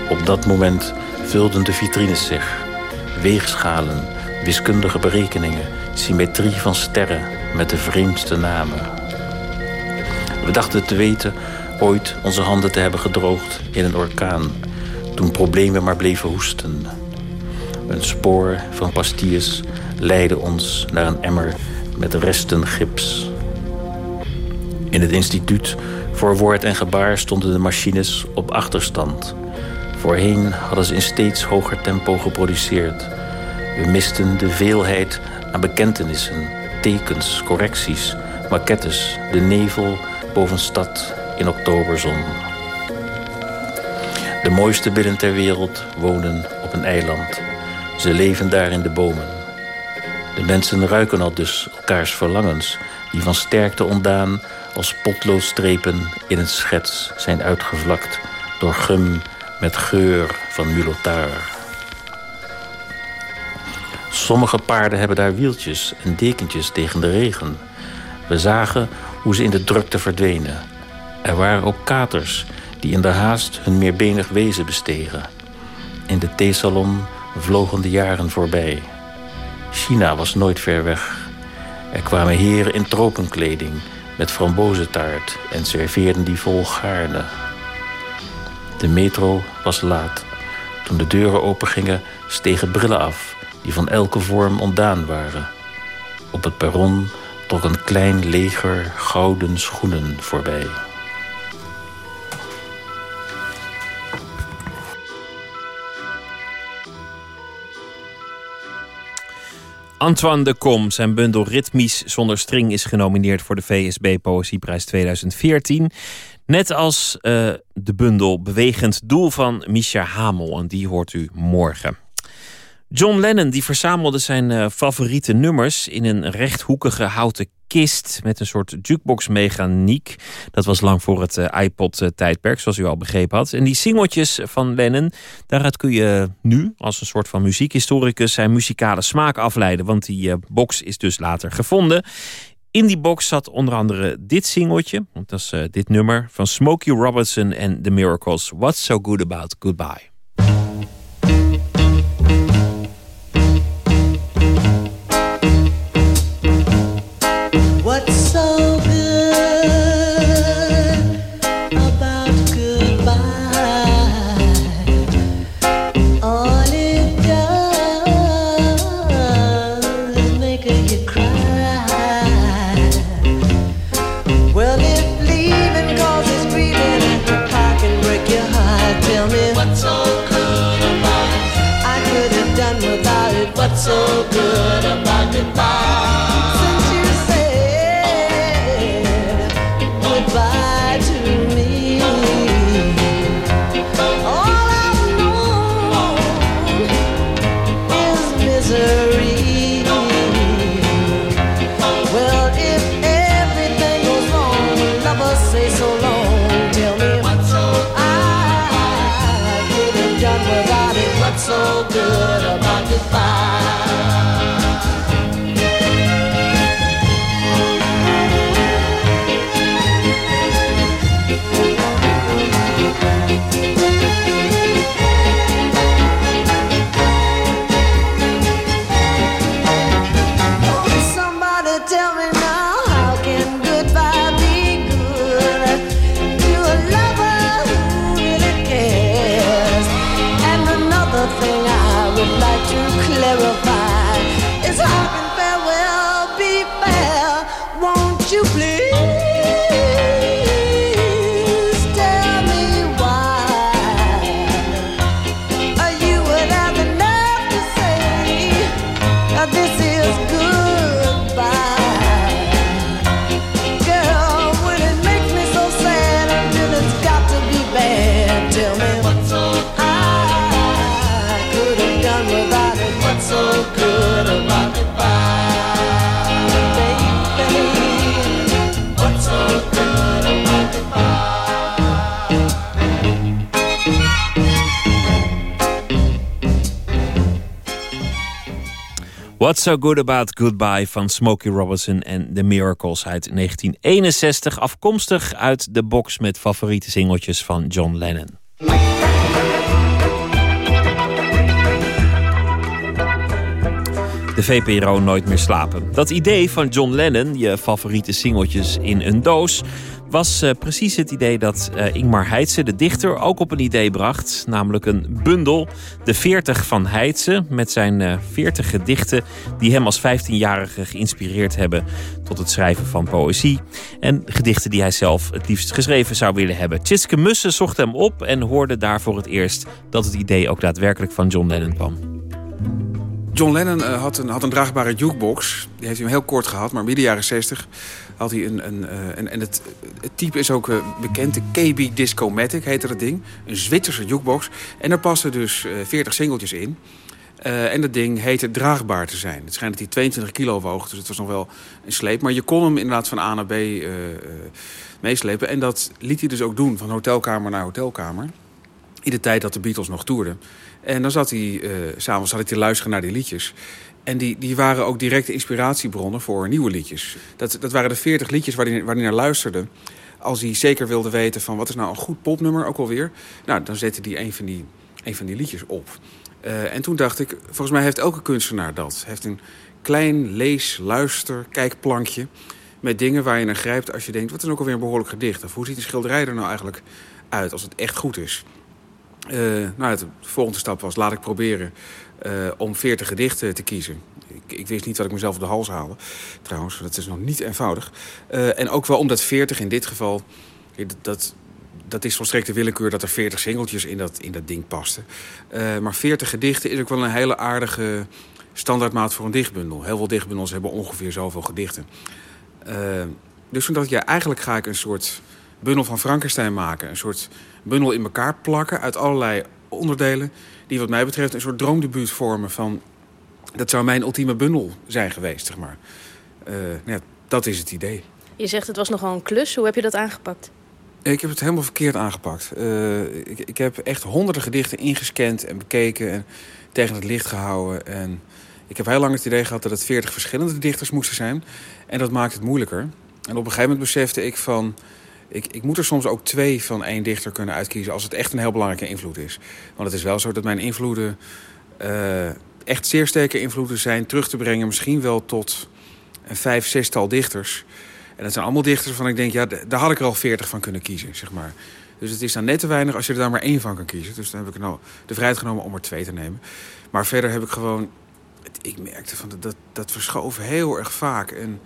Op dat moment vulden de vitrines zich. Weegschalen, wiskundige berekeningen, symmetrie van sterren met de vreemdste namen. We dachten te weten ooit onze handen te hebben gedroogd in een orkaan, toen problemen maar bleven hoesten. Een spoor van pastilles leidde ons naar een emmer met resten gips. In het instituut voor woord en gebaar stonden de machines op achterstand. Voorheen hadden ze in steeds hoger tempo geproduceerd. We misten de veelheid aan bekentenissen, tekens, correcties, maquettes, de nevel boven stad in oktoberzon. De mooiste billen ter wereld wonen op een eiland. Ze leven daar in de bomen. De mensen ruiken al dus elkaars verlangens... die van sterkte ontdaan als potloodstrepen in een schets zijn uitgevlakt... door gum met geur van mulotaar. Sommige paarden hebben daar wieltjes en dekentjes tegen de regen. We zagen hoe ze in de drukte verdwenen. Er waren ook katers die in de haast hun meerbenig wezen bestegen. In de theesalon vlogen de jaren voorbij. China was nooit ver weg. Er kwamen heren in tropenkleding met frambozentaart en serveerden die vol gaarne. De metro was laat. Toen de deuren opengingen, stegen brillen af die van elke vorm ontdaan waren. Op het perron trok een klein leger gouden schoenen voorbij. Antoine de Kom, zijn bundel Ritmisch zonder string is genomineerd voor de VSB Poëzieprijs 2014. Net als eh, de bundel Bewegend Doel van Misha Hamel. En die hoort u morgen. John Lennon die verzamelde zijn eh, favoriete nummers in een rechthoekige houten kist met een soort jukebox-mechaniek. Dat was lang voor het eh, iPod-tijdperk, zoals u al begrepen had. En die singeltjes van Lennon, daaruit kun je nu, als een soort van muziekhistoricus, zijn muzikale smaak afleiden. Want die eh, box is dus later gevonden. In die box zat onder andere dit singeltje, want dat is dit nummer, van Smokey Robinson en The Miracles. What's so good about goodbye? What's So Good About Goodbye van Smokey Robinson en The Miracles uit 1961. Afkomstig uit de box met favoriete singeltjes van John Lennon. De VPRO Nooit meer slapen. Dat idee van John Lennon, je favoriete singeltjes in een doos, was eh, precies het idee dat eh, Ingmar Heitse, de dichter, ook op een idee bracht. Namelijk een bundel, de 40 van Heitse, met zijn eh 40 gedichten die hem als 15-jarige geïnspireerd hebben tot het schrijven van poëzie. En gedichten die hij zelf het liefst geschreven zou willen hebben. Tjitske Mussen zocht hem op en hoorde daar voor het eerst dat het idee ook daadwerkelijk van John Lennon kwam. John Lennon had, een, had een draagbare jukebox. Die heeft hij heel kort gehad, maar midden jaren 60 had hij een... een eh, en en het, het type is ook eh, bekend, de KB Discomatic heette dat ding. Een Zwitserse jukebox. En daar passen dus eh 40 singeltjes in. Eh, en dat ding heette draagbaar te zijn. Het schijnt dat hij 22 kilo woog, dus het was nog wel een sleep. Maar je kon hem inderdaad van A naar B eh, eh, meeslepen. En dat liet hij dus ook doen, van hotelkamer naar hotelkamer. In de tijd dat de Beatles nog toerden. En dan zat hij, eh, s'avonds zat hij te luisteren naar die liedjes. En die, die waren ook directe inspiratiebronnen voor nieuwe liedjes. Dat, dat waren de 40 liedjes waar hij, waar naar luisterde. Als hij zeker wilde weten van wat is nou een goed popnummer ook alweer. Nou, dan zette hij een van die, een van die liedjes op. Eh, en toen dacht ik, volgens mij heeft elke kunstenaar dat. Heeft een klein lees, luister, kijkplankje. Met dingen waar je naar grijpt als je denkt, wat is ook alweer een behoorlijk gedicht? Of hoe ziet een schilderij er nou eigenlijk uit als het echt goed is? Eh, nou, de volgende stap was, laat ik proberen om 40 gedichten te kiezen. Ik, ik wist niet wat ik mezelf op de hals haalde. Trouwens, dat is nog niet eenvoudig. Eh, en ook wel omdat 40 in dit geval, eh, dat, dat, is volstrekt de willekeur dat er 40 singeltjes in dat, in dat ding pasten. Eh, maar 40 gedichten is ook wel een hele aardige standaardmaat voor een dichtbundel. Heel veel dichtbundels hebben ongeveer zoveel gedichten. Eh, dus ik, ja, eigenlijk ga ik een soort bundel van Frankenstein maken. Een soort bundel in elkaar plakken uit allerlei onderdelen... die wat mij betreft een soort droomdebuut vormen van... dat zou mijn ultieme bundel zijn geweest, zeg maar. Eh, ja, dat is het idee. Je zegt het was nogal een klus. Hoe heb je dat aangepakt? Ik heb het helemaal verkeerd aangepakt. Eh, ik, ik heb echt honderden gedichten ingescand en bekeken... en tegen het licht gehouden. En ik heb heel lang het idee gehad dat het 40 verschillende dichters moesten zijn. En dat maakt het moeilijker. En op een gegeven moment besefte ik van... Ik, ik moet er soms ook twee van één dichter kunnen uitkiezen... als het echt een heel belangrijke invloed is. Want het is wel zo dat mijn invloeden... eh, echt zeer sterke invloeden zijn terug te brengen... misschien wel tot een vijf, zestal dichters. En dat zijn allemaal dichters waarvan ik denk... ja, daar had ik er al veertig van kunnen kiezen, zeg maar. Dus het is dan net te weinig als je er daar maar één van kan kiezen. Dus dan heb ik nou de vrijheid genomen om er twee te nemen. Maar verder heb ik gewoon... Ik merkte van dat, dat, dat verschoven heel erg vaak. En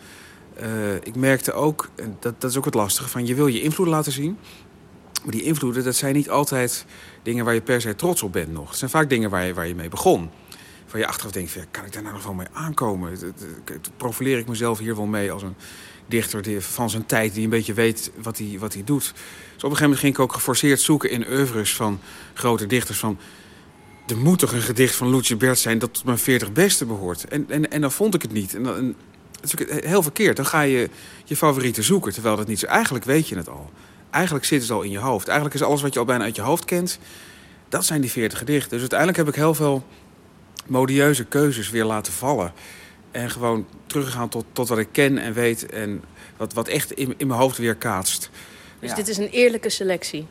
eh, ik merkte ook, en dat, dat is ook het lastige... van je wil je invloeden laten zien... Maar die invloeden, dat zijn niet altijd dingen waar je per se trots op bent nog. Het zijn vaak dingen waar je, waar je mee begon. Waar je achteraf denkt, van, kan ik daar nou nog wel mee aankomen? Profileer ik mezelf hier wel mee als een dichter van zijn tijd... die een beetje weet wat hij, wat hij doet. Dus op een gegeven moment ging ik ook geforceerd zoeken in oeuvres van grote dichters... van er moet toch een gedicht van Loetje Bert zijn dat tot mijn 40 beste behoort. En, en, en dan vond ik het niet. En, en is heel verkeerd. Dan ga je je favorieten zoeken, terwijl dat niet zo... Eigenlijk weet je het al. Eigenlijk zit het al in je hoofd. Eigenlijk is alles wat je al bijna uit je hoofd kent... dat zijn die 40 gedichten. Dus uiteindelijk heb ik heel veel modieuze keuzes weer laten vallen. En gewoon teruggegaan tot, tot wat ik ken en weet... en wat, wat echt in, in mijn hoofd weer kaatst. Dus Ja. dit is een eerlijke selectie.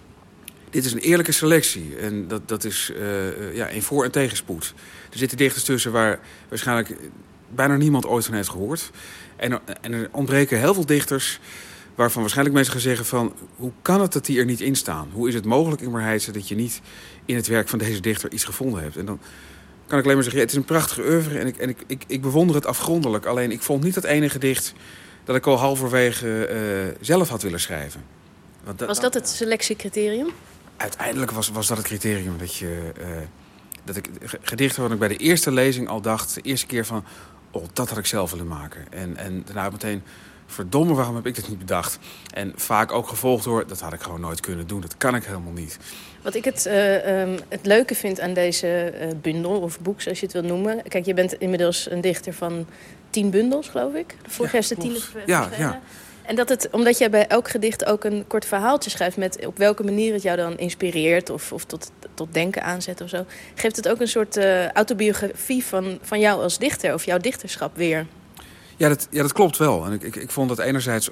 Dit is een eerlijke selectie. En dat, dat is eh, ja, in voor- en tegenspoed. Er zitten dichters tussen waar waarschijnlijk bijna niemand ooit van heeft gehoord. En, er- en er ontbreken heel veel dichters waarvan waarschijnlijk mensen gaan zeggen van... hoe kan het dat die er niet in staan? Hoe is het mogelijk, Ingmar Heitse, dat je niet in het werk van deze dichter iets gevonden hebt? En dan kan ik alleen maar zeggen, ja, het is een prachtige oeuvre... en, ik, en ik, ik, ik bewonder het afgrondelijk. Alleen ik vond niet dat ene gedicht dat ik al halverwege eh, zelf had willen schrijven. Was dat het selectiecriterium? uiteindelijk was, was dat het criterium. Dat, je, eh, dat ik ge- gedichten waarvan ik bij de eerste lezing al dacht... de eerste keer van, oh, dat had ik zelf willen maken. En, en daarna meteen, verdomme, waarom heb ik dit niet bedacht? En vaak ook gevolgd door, dat had ik gewoon nooit kunnen doen. Dat kan ik helemaal niet. Wat ik het, eh, ehm, het leuke vind aan deze eh, bundel, of boek zoals je het wil noemen... Kijk, je bent inmiddels een dichter van tien bundels, geloof ik. Vorig jaar is de tiende Ja, ja. En dat het, omdat jij bij elk gedicht ook een kort verhaaltje schrijft... met op welke manier het jou dan inspireert of, of tot, tot denken aanzet of zo... geeft het ook een soort eh, autobiografie van, van jou als dichter... of jouw dichterschap weer. Ja, dat, ja, dat klopt wel. En ik, ik, ik vond dat enerzijds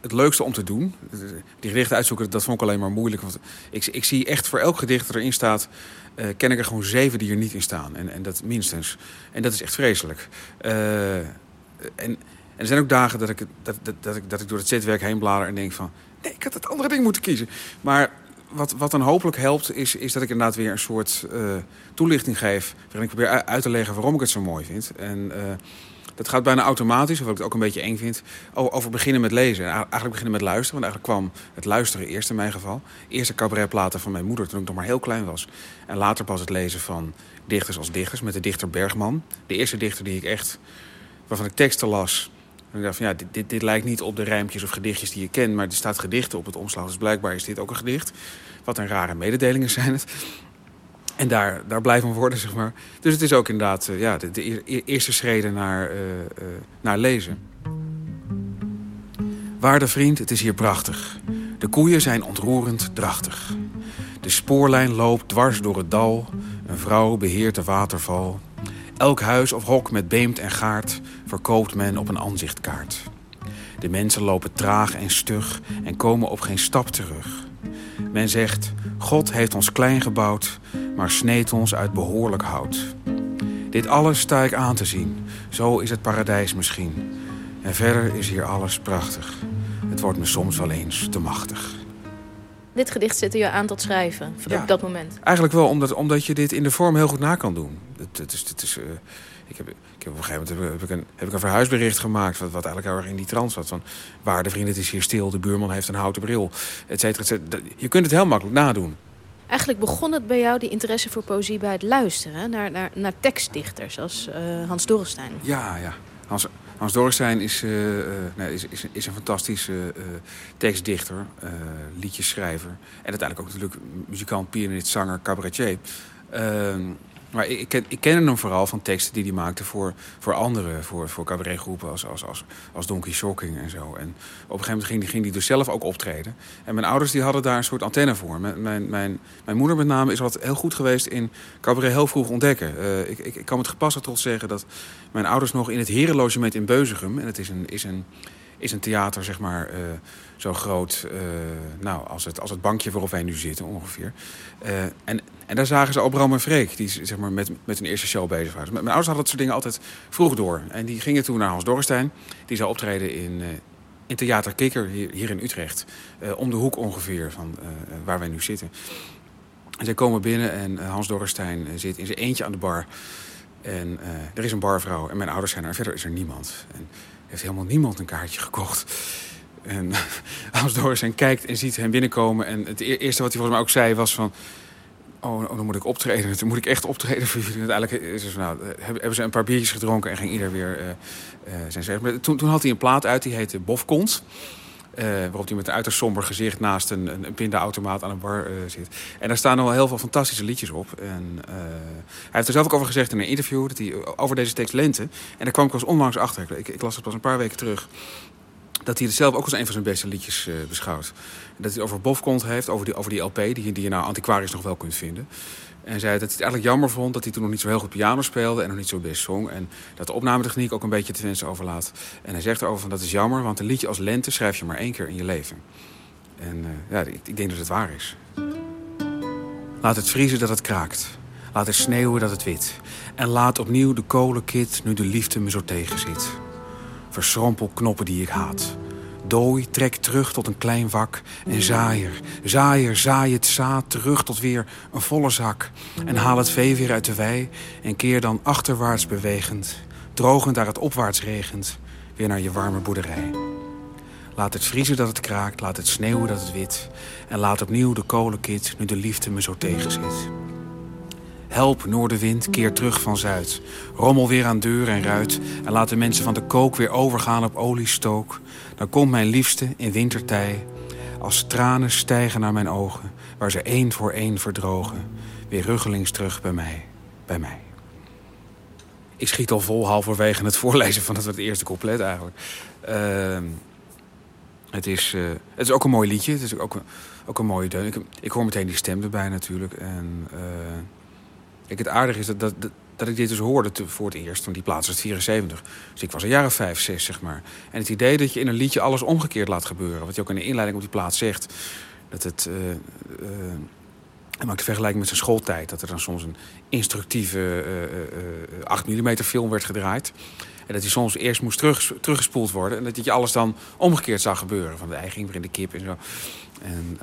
het leukste om te doen. Die gedichten uitzoeken, dat vond ik alleen maar moeilijk. Want ik, ik zie echt voor elk gedicht dat erin staat... eh, ken ik er gewoon zeven die er niet in staan. En, en dat minstens. En dat is echt vreselijk. Eh, en, en er zijn ook dagen dat ik, dat, dat, dat, ik, dat ik door het zetwerk heen blader en denk van... nee, ik had het andere ding moeten kiezen. Maar wat, wat dan hopelijk helpt, is, is dat ik inderdaad weer een soort eh, toelichting geef... waarin ik probeer uit te leggen waarom ik het zo mooi vind. En eh, dat gaat bijna automatisch, wat ik het ook een beetje eng vind... over beginnen met lezen. En Eigenlijk beginnen met luisteren, want eigenlijk kwam het luisteren eerst in mijn geval. Eerst de cabaretplaten van mijn moeder toen ik nog maar heel klein was. En later pas het lezen van dichters als dichters, met de dichter Bergman. De eerste dichter die ik echt, waarvan ik teksten las... Ik dacht van ja, dit, dit, dit lijkt niet op de rijmpjes of gedichtjes die je kent... maar er staat gedichten op het omslag, dus blijkbaar is dit ook een gedicht. Wat een rare mededelingen zijn het. En daar, daar blijven worden, zeg maar. Dus het is ook inderdaad eh, ja, de, de eer- eer- eerste schreden naar, eh, eh, naar lezen. Waarde vriend, het is hier prachtig. De koeien zijn ontroerend drachtig. De spoorlijn loopt dwars door het dal. Een vrouw beheert de waterval. Elk huis of hok met beemt en gaart verkoopt men op een aanzichtkaart. De mensen lopen traag en stug en komen op geen stap terug. Men zegt, God heeft ons klein gebouwd, maar sneed ons uit behoorlijk hout. Dit alles sta ik aan te zien, zo is het paradijs misschien. En verder is hier alles prachtig. Het wordt me soms wel eens te machtig. Dit gedicht zette je aan tot schrijven, Ja. op dat moment. Eigenlijk wel, omdat, omdat je dit in de vorm heel goed na kan doen. Het, het is, het is, eh, ik, heb, heb op een gegeven moment heb, ik een, heb ik een verhuisbericht gemaakt... Wat, wat eigenlijk heel erg in die trant zat. Van, waarde vriend, het is hier stil, de buurman heeft een houten bril. Et cetera, et cetera. Je kunt het heel makkelijk nadoen. Eigenlijk begon het bij jou, die interesse voor poëzie, bij het luisteren... naar, naar, naar tekstdichters als eh, Hans Dorrestein. Ja, ja. Hans, Hans Dorrestein is, eh, eh, nee, is, is, is een fantastische eh, tekstdichter, liedjesschrijver. En uiteindelijk ook natuurlijk muzikant, pianist, zanger, cabaretier. Maar ik, ken, ik ken hem vooral van teksten die hij maakte voor, voor anderen. Voor, voor cabaretgroepen als, als, als, als Donkey Shocking en zo. En op een gegeven moment ging, ging hij dus zelf ook optreden. En mijn ouders die hadden daar een soort antenne voor. Mijn, mijn, mijn, moeder met name is altijd heel goed geweest in cabaret heel vroeg ontdekken. Eh, ik, ik, ik kan met gepaste trots zeggen dat mijn ouders nog in het herenlogement in Beuzegum... en het is een, is een, is een theater, zeg maar, eh, zo groot eh, nou, als, het, als het bankje waarop wij nu zitten ongeveer. Eh, en, en daar zagen ze al Bram en Freek, die zeg maar, met, met hun eerste show bezig waren. Dus mijn ouders hadden dat soort dingen altijd vroeg door. En die gingen toen naar Hans Dorrestein. Die zou optreden in, in Theater Kikker hier, hier in Utrecht. Om de hoek ongeveer van waar wij nu zitten. En zij komen binnen en Hans Dorrestein zit in zijn eentje aan de bar. En er is een barvrouw en mijn ouders zijn er. Verder is er niemand. En heeft helemaal niemand een kaartje gekocht. En *laughs* Hans Dorrestein kijkt en ziet hem binnenkomen. En het e- eerste wat hij volgens mij ook zei was van... Oh, oh, dan moet ik optreden. Dan moet ik echt optreden voor jullie. Uiteindelijk is het, nou, eh, hebben ze een paar biertjes gedronken en ging ieder weer eh, eh, zijn zeg. Maar toen, toen had hij een plaat uit, die heette Bofkont. Eh, waarop hij met een uiterst somber gezicht naast een, een, een pindaautomaat aan een bar eh, zit. En daar staan al heel veel fantastische liedjes op. En, eh, hij heeft er zelf ook over gezegd in een interview... Dat hij, over deze tekst Lente. En daar kwam ik pas onlangs achter. Ik, ik las het pas een paar weken terug dat hij het zelf ook als een van zijn beste liedjes beschouwt. En dat hij het over Bofkont heeft, over die, over die LP... Die, die je nou antiquarisch nog wel kunt vinden. En zei dat hij het eigenlijk jammer vond dat hij toen nog niet zo heel goed piano speelde... en nog niet zo best zong. En dat de opnametechniek ook een beetje te wensen overlaat. En hij zegt erover van dat is jammer, want een liedje als Lente... schrijf je maar één keer in je leven. En eh, ja, ik, denk dat het waar is. Laat het vriezen dat het kraakt. Laat het sneeuwen dat het wit. En laat opnieuw de kolenkit nu de liefde me zo tegenzit. Verschrompel knoppen die ik haat. Dooi, trek terug tot een klein wak. En zaaier, zaaier, zaai het zaad terug tot weer een volle zak. En haal het vee weer uit de wei. En keer dan achterwaarts bewegend. Drogend daar het opwaarts regent. Weer naar je warme boerderij. Laat het vriezen dat het kraakt, laat het sneeuwen dat het wit. En laat opnieuw de kolenkit nu de liefde me zo tegenzit. Help, noordenwind, keer terug van zuid. Rommel weer aan deur en ruit. En laat de mensen van de kook weer overgaan op oliestook. Dan komt mijn liefste in wintertij. Als tranen stijgen naar mijn ogen. Waar ze één voor één verdrogen. Weer ruggelings terug bij mij. Bij mij. Ik schiet al vol halverwege het voorlezen van het, het eerste couplet eigenlijk. Ehm, het, is, eh, het is ook een mooi liedje. Het is ook een, ook een mooie deun. Ik, ik hoor meteen die stem erbij natuurlijk. En... eh, Kijk, het aardige is dat, dat, dat, ik dit dus hoorde te- voor het eerst. Want die plaats is 74. Dus ik was een jaar of vijf, zes, zeg maar. En het idee dat je in een liedje alles omgekeerd laat gebeuren. Wat je ook in de inleiding op die plaats zegt. Dat het... hij maakt de vergelijking met zijn schooltijd. Dat er dan soms een instructieve eh, eh, 8 mm film werd gedraaid. En dat hij soms eerst moest terug, teruggespoeld worden. En dat je alles dan omgekeerd zag gebeuren. Van de ei ging weer in de kip en zo. En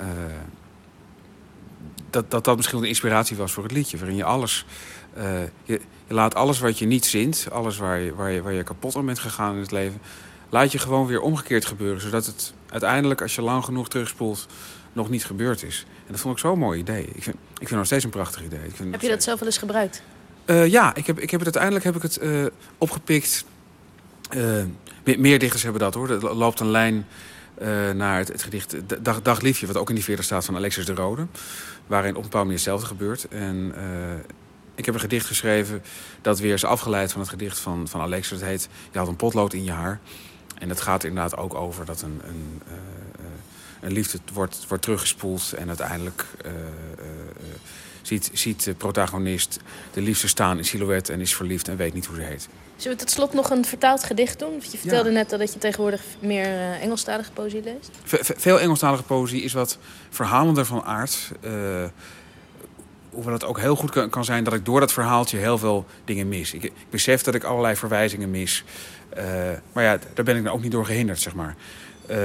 dat, dat dat misschien wel de inspiratie was voor het liedje. Waarin je alles... eh, je, je laat alles wat je niet zint, alles waar je, waar, je, waar je kapot aan bent gegaan in het leven... laat je gewoon weer omgekeerd gebeuren. Zodat het uiteindelijk, als je lang genoeg terugspoelt, nog niet gebeurd is. En dat vond ik zo'n mooi idee. Ik vind, ik vind het nog steeds een prachtig idee. Ik vind Heb je dat zelf wel eens gebruikt? eh, ja, ik heb, ik heb het uiteindelijk heb ik het eh, opgepikt. Me- meer dichters hebben dat hoor. Er lo- loopt een lijn eh, naar het, het gedicht Dag, Liefje, wat ook in die veertig staat van Alexis de Rode. Waarin op een bepaalde manier hetzelfde gebeurt. En eh, ik heb een gedicht geschreven dat weer is afgeleid van het gedicht van, van Alexis. Het heet Je had een potlood in je haar. En het gaat inderdaad ook over dat een, een, eh, liefde wordt, wordt teruggespoeld en uiteindelijk eh, eh, eh, ziet, ziet de protagonist de liefste staan in silhouet en is verliefd en weet niet hoe ze heet. Zullen we tot slot nog een vertaald gedicht doen? Je vertelde net al dat je tegenwoordig meer Engelstalige poëzie leest. Ve- ve- Veel Engelstalige poëzie is wat verhalender van aard. Eh, hoewel het ook heel goed kan, kan zijn dat ik door dat verhaaltje heel veel dingen mis. Ik, ik besef dat ik allerlei verwijzingen mis. Maar ja, daar ben ik dan ook niet door gehinderd, zeg maar. Eh,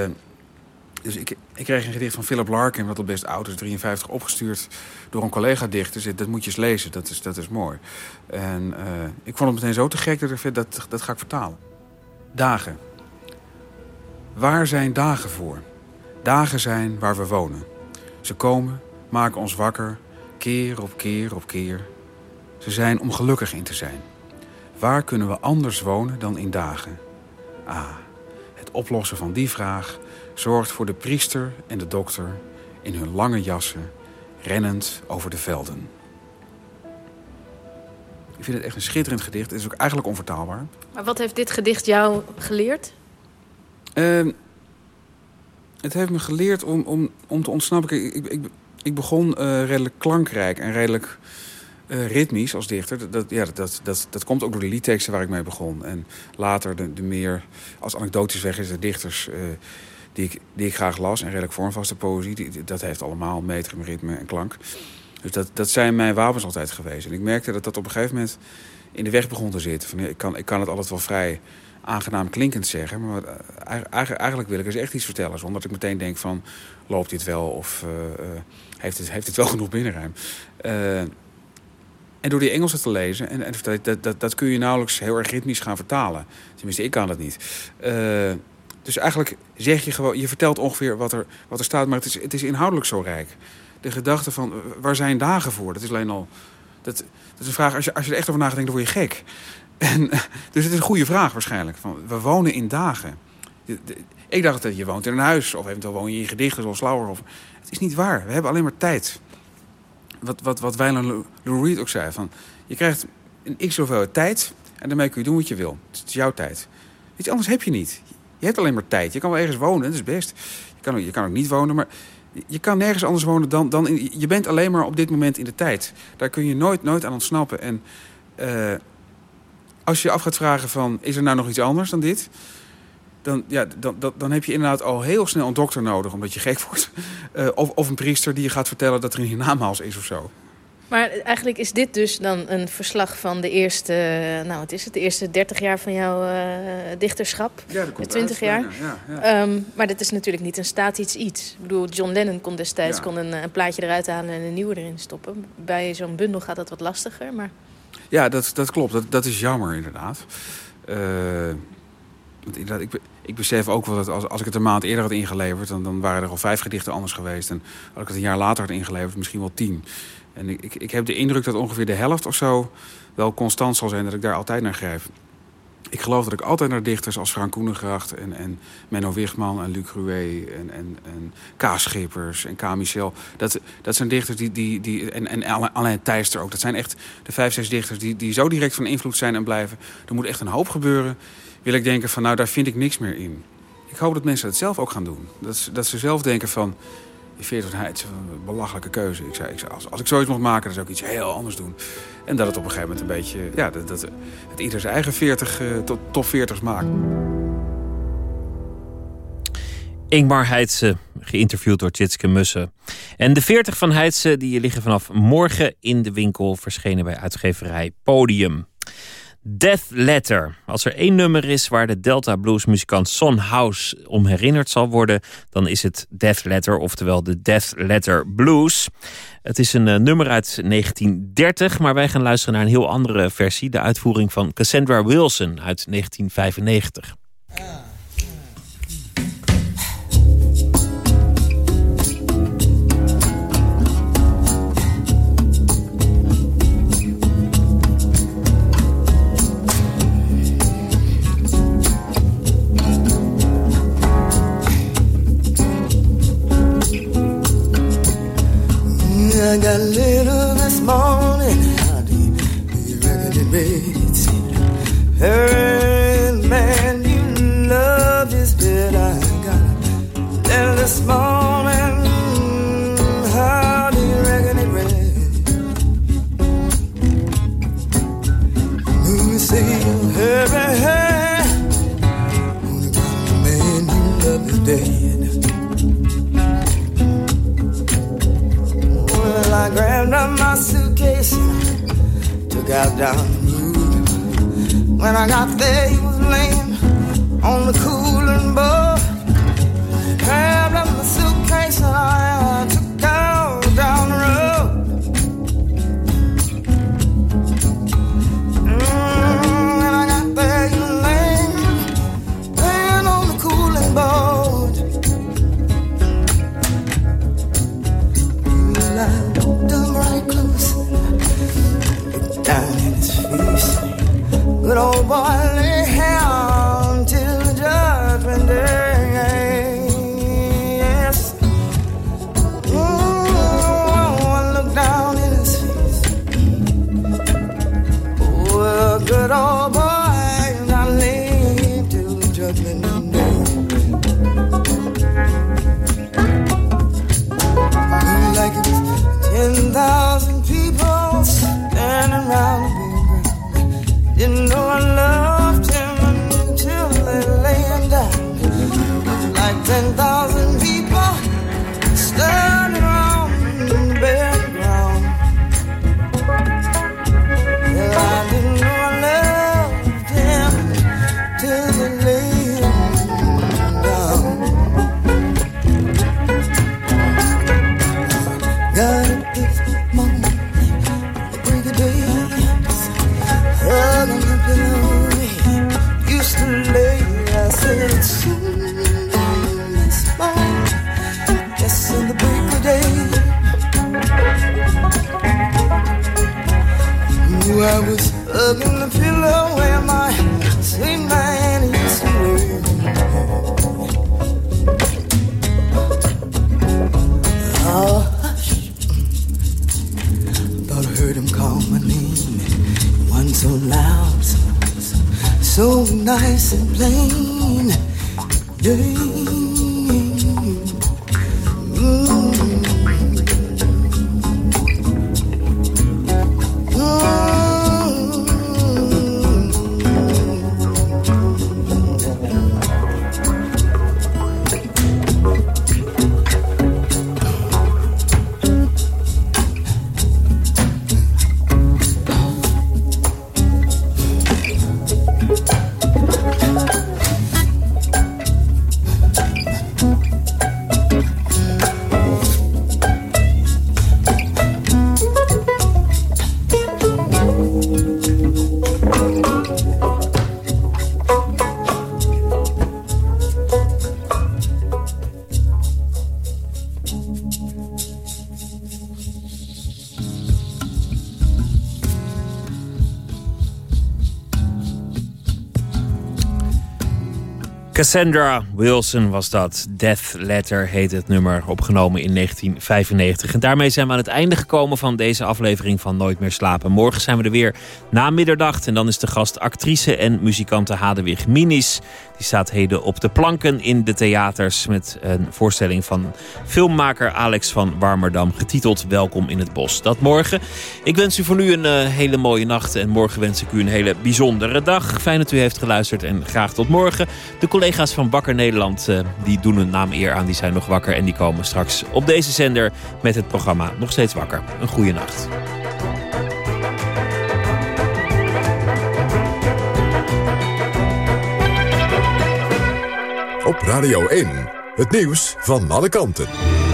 dus ik, ik kreeg een gedicht van Philip Larkin, wat al best oud is, 53, opgestuurd door een collega-dichter. Dat moet je eens lezen, dat is, dat is mooi. En eh, ik vond het meteen zo te gek dat ik vind, dat, dat ga ik vertalen. Dagen. Waar zijn dagen voor? Dagen zijn waar we wonen. Ze komen, maken ons wakker, keer op keer op keer. Ze zijn om gelukkig in te zijn. Waar kunnen we anders wonen dan in dagen? Ah, het oplossen van die vraag zorgt voor de priester en de dokter in hun lange jassen, rennend over de velden. Ik vind het echt een schitterend gedicht. Het is ook eigenlijk onvertaalbaar. Maar wat heeft dit gedicht jou geleerd? Ehm, het heeft me geleerd om, om, om te ontsnappen. Ik, ik, ik begon eh, redelijk klankrijk en redelijk eh, ritmisch als dichter. Dat- Dat, ja, dat, dat, dat komt ook door de liedteksten waar ik mee begon. En later de, de meer als anekdotisch weg is de dichters eh, die, ik, die graag las. En redelijk vormvaste poëzie. Dat heeft allemaal metrum, ritme en klank. Dus dat, dat zijn mijn wapens altijd geweest. En ik merkte dat dat op een gegeven moment in de weg begon te zitten. Van, ik, kan, ik kan het altijd wel vrij aangenaam klinkend zeggen. Maar eh, eigen- eigen- eigenlijk wil ik eens echt iets vertellen. Zonder dat ik meteen denk van, loopt dit wel? Of eh, eh, heeft, het, heeft het wel *laughs* genoeg binnenruim? En door die Engelsen te lezen, en, en dat, dat, dat, kun je nauwelijks heel erg ritmisch gaan vertalen. Tenminste, ik kan dat niet. Dus eigenlijk zeg je gewoon, je vertelt ongeveer wat er, wat er staat, maar het is, het is inhoudelijk zo rijk. De gedachte van, eh, waar zijn dagen voor? Dat is alleen al, dat, dat is een vraag, als je, als je er echt over nadenkt, dan word je gek. *laughs* En, eh, dus het is een goede vraag waarschijnlijk. Van, we wonen in dagen. Ik dacht dat je woont in een huis, of eventueel woon je in gedichten zoals Lauwerhof. Het is niet waar, we hebben alleen maar tijd. Wat, wat, wat Lou Lou Reed ook zei, van, je krijgt een x zoveel tijd en daarmee kun je doen wat je wil. Het is jouw tijd. Iets anders heb je niet. Je hebt alleen maar tijd. Je kan wel ergens wonen, dat is best. Je kan, je kan ook niet wonen, maar je kan nergens anders wonen dan... dan in, je bent alleen maar op dit moment in de tijd. Daar kun je nooit, nooit aan ontsnappen. En eh, als je je af gaat vragen van... is er nou nog iets anders dan dit? Dan, ja, dan, dan, dan heb je inderdaad al heel snel een dokter nodig... omdat je gek wordt. *laughs* Eh, of, of een priester die je gaat vertellen dat er een hiernamaals is of zo. Maar eigenlijk is dit dus dan een verslag van de eerste, nou wat is het, de eerste 30 jaar van jouw eh, dichterschap? Ja, dat komt 20 eruit jaar. bijna, ja, ja. Ehm, maar dit is natuurlijk niet een statisch iets. Ik bedoel, John Lennon kon destijds Ja. kon een, eh, een plaatje eruit halen en een nieuwe erin stoppen. Bij zo'n bundel gaat dat wat lastiger, maar... Ja, dat, dat klopt. Dat, dat is jammer, inderdaad. Eh, want inderdaad ik, ik besef ook wel dat als, als ik het een maand eerder had ingeleverd... Dan, dan waren er al vijf gedichten anders geweest. En als ik het een jaar later had ingeleverd, misschien wel tien. En ik, ik, ik heb de indruk dat ongeveer de helft of zo wel constant zal zijn... dat ik daar altijd naar grijp. Ik geloof dat ik altijd naar dichters als Frank Koenengracht en, en Menno Wichman en Luc Rouet en, en, en K. Schippers en K. Michel. Dat, dat zijn dichters die, die, die en, en Alain- Thijster ook. Dat zijn echt de vijf, zes dichters die, die zo direct van invloed zijn en blijven. Er moet echt een hoop gebeuren. Wil ik denken van nou daar vind ik niks meer in. Ik hoop dat mensen dat zelf ook gaan doen. Dat, dat ze zelf denken van... Die 40 van een belachelijke keuze. Ik zei, ik als, als ik zoiets mocht maken, dan zou ik iets heel anders doen. En dat het op een gegeven moment een beetje... Ja, dat, het ieder zijn eigen 40, eh, tot, top 40's maakt. Ingmar Heidse, geïnterviewd door Tjitske Mussen. En de 40 van Heidse die liggen vanaf morgen in de winkel... verschenen bij uitgeverij Podium. Death Letter. Als er één nummer is waar de Delta Blues muzikant Son House om herinnerd zal worden, dan is het Death Letter, oftewel de Death Letter Blues. Het is een eh, nummer uit 1930, maar wij gaan luisteren naar een heel andere versie, de uitvoering van Cassandra Wilson uit 1995. Hey, man, you love is bit. I this morning. How do you reckon it? Let me see you, man you love is dead. Well, I grabbed up my suitcase took out down. When I got there, he was laying on the cooling board. Cassandra Wilson was dat. Death Letter heet het nummer, opgenomen in 1995. En daarmee zijn we aan het einde gekomen van deze aflevering van Nooit meer slapen. Morgen zijn we er weer na middernacht. En dan is de gast actrice en muzikante Hadewig Minis. Die staat heden op de planken in de theaters... met een voorstelling van filmmaker Alex van Warmerdam... getiteld Welkom in het Bos. Dat morgen. Ik wens u voor nu een uh, hele mooie nacht. En morgen wens ik u een hele bijzondere dag. Fijn dat u heeft geluisterd en graag tot morgen. De collega's collega's van Bakker Nederland eh, die doen hun naam eer aan. Die zijn nog wakker en die komen straks op deze zender met het programma Nog Steeds Wakker. Een goede nacht. Op Radio 1, het nieuws van alle kanten.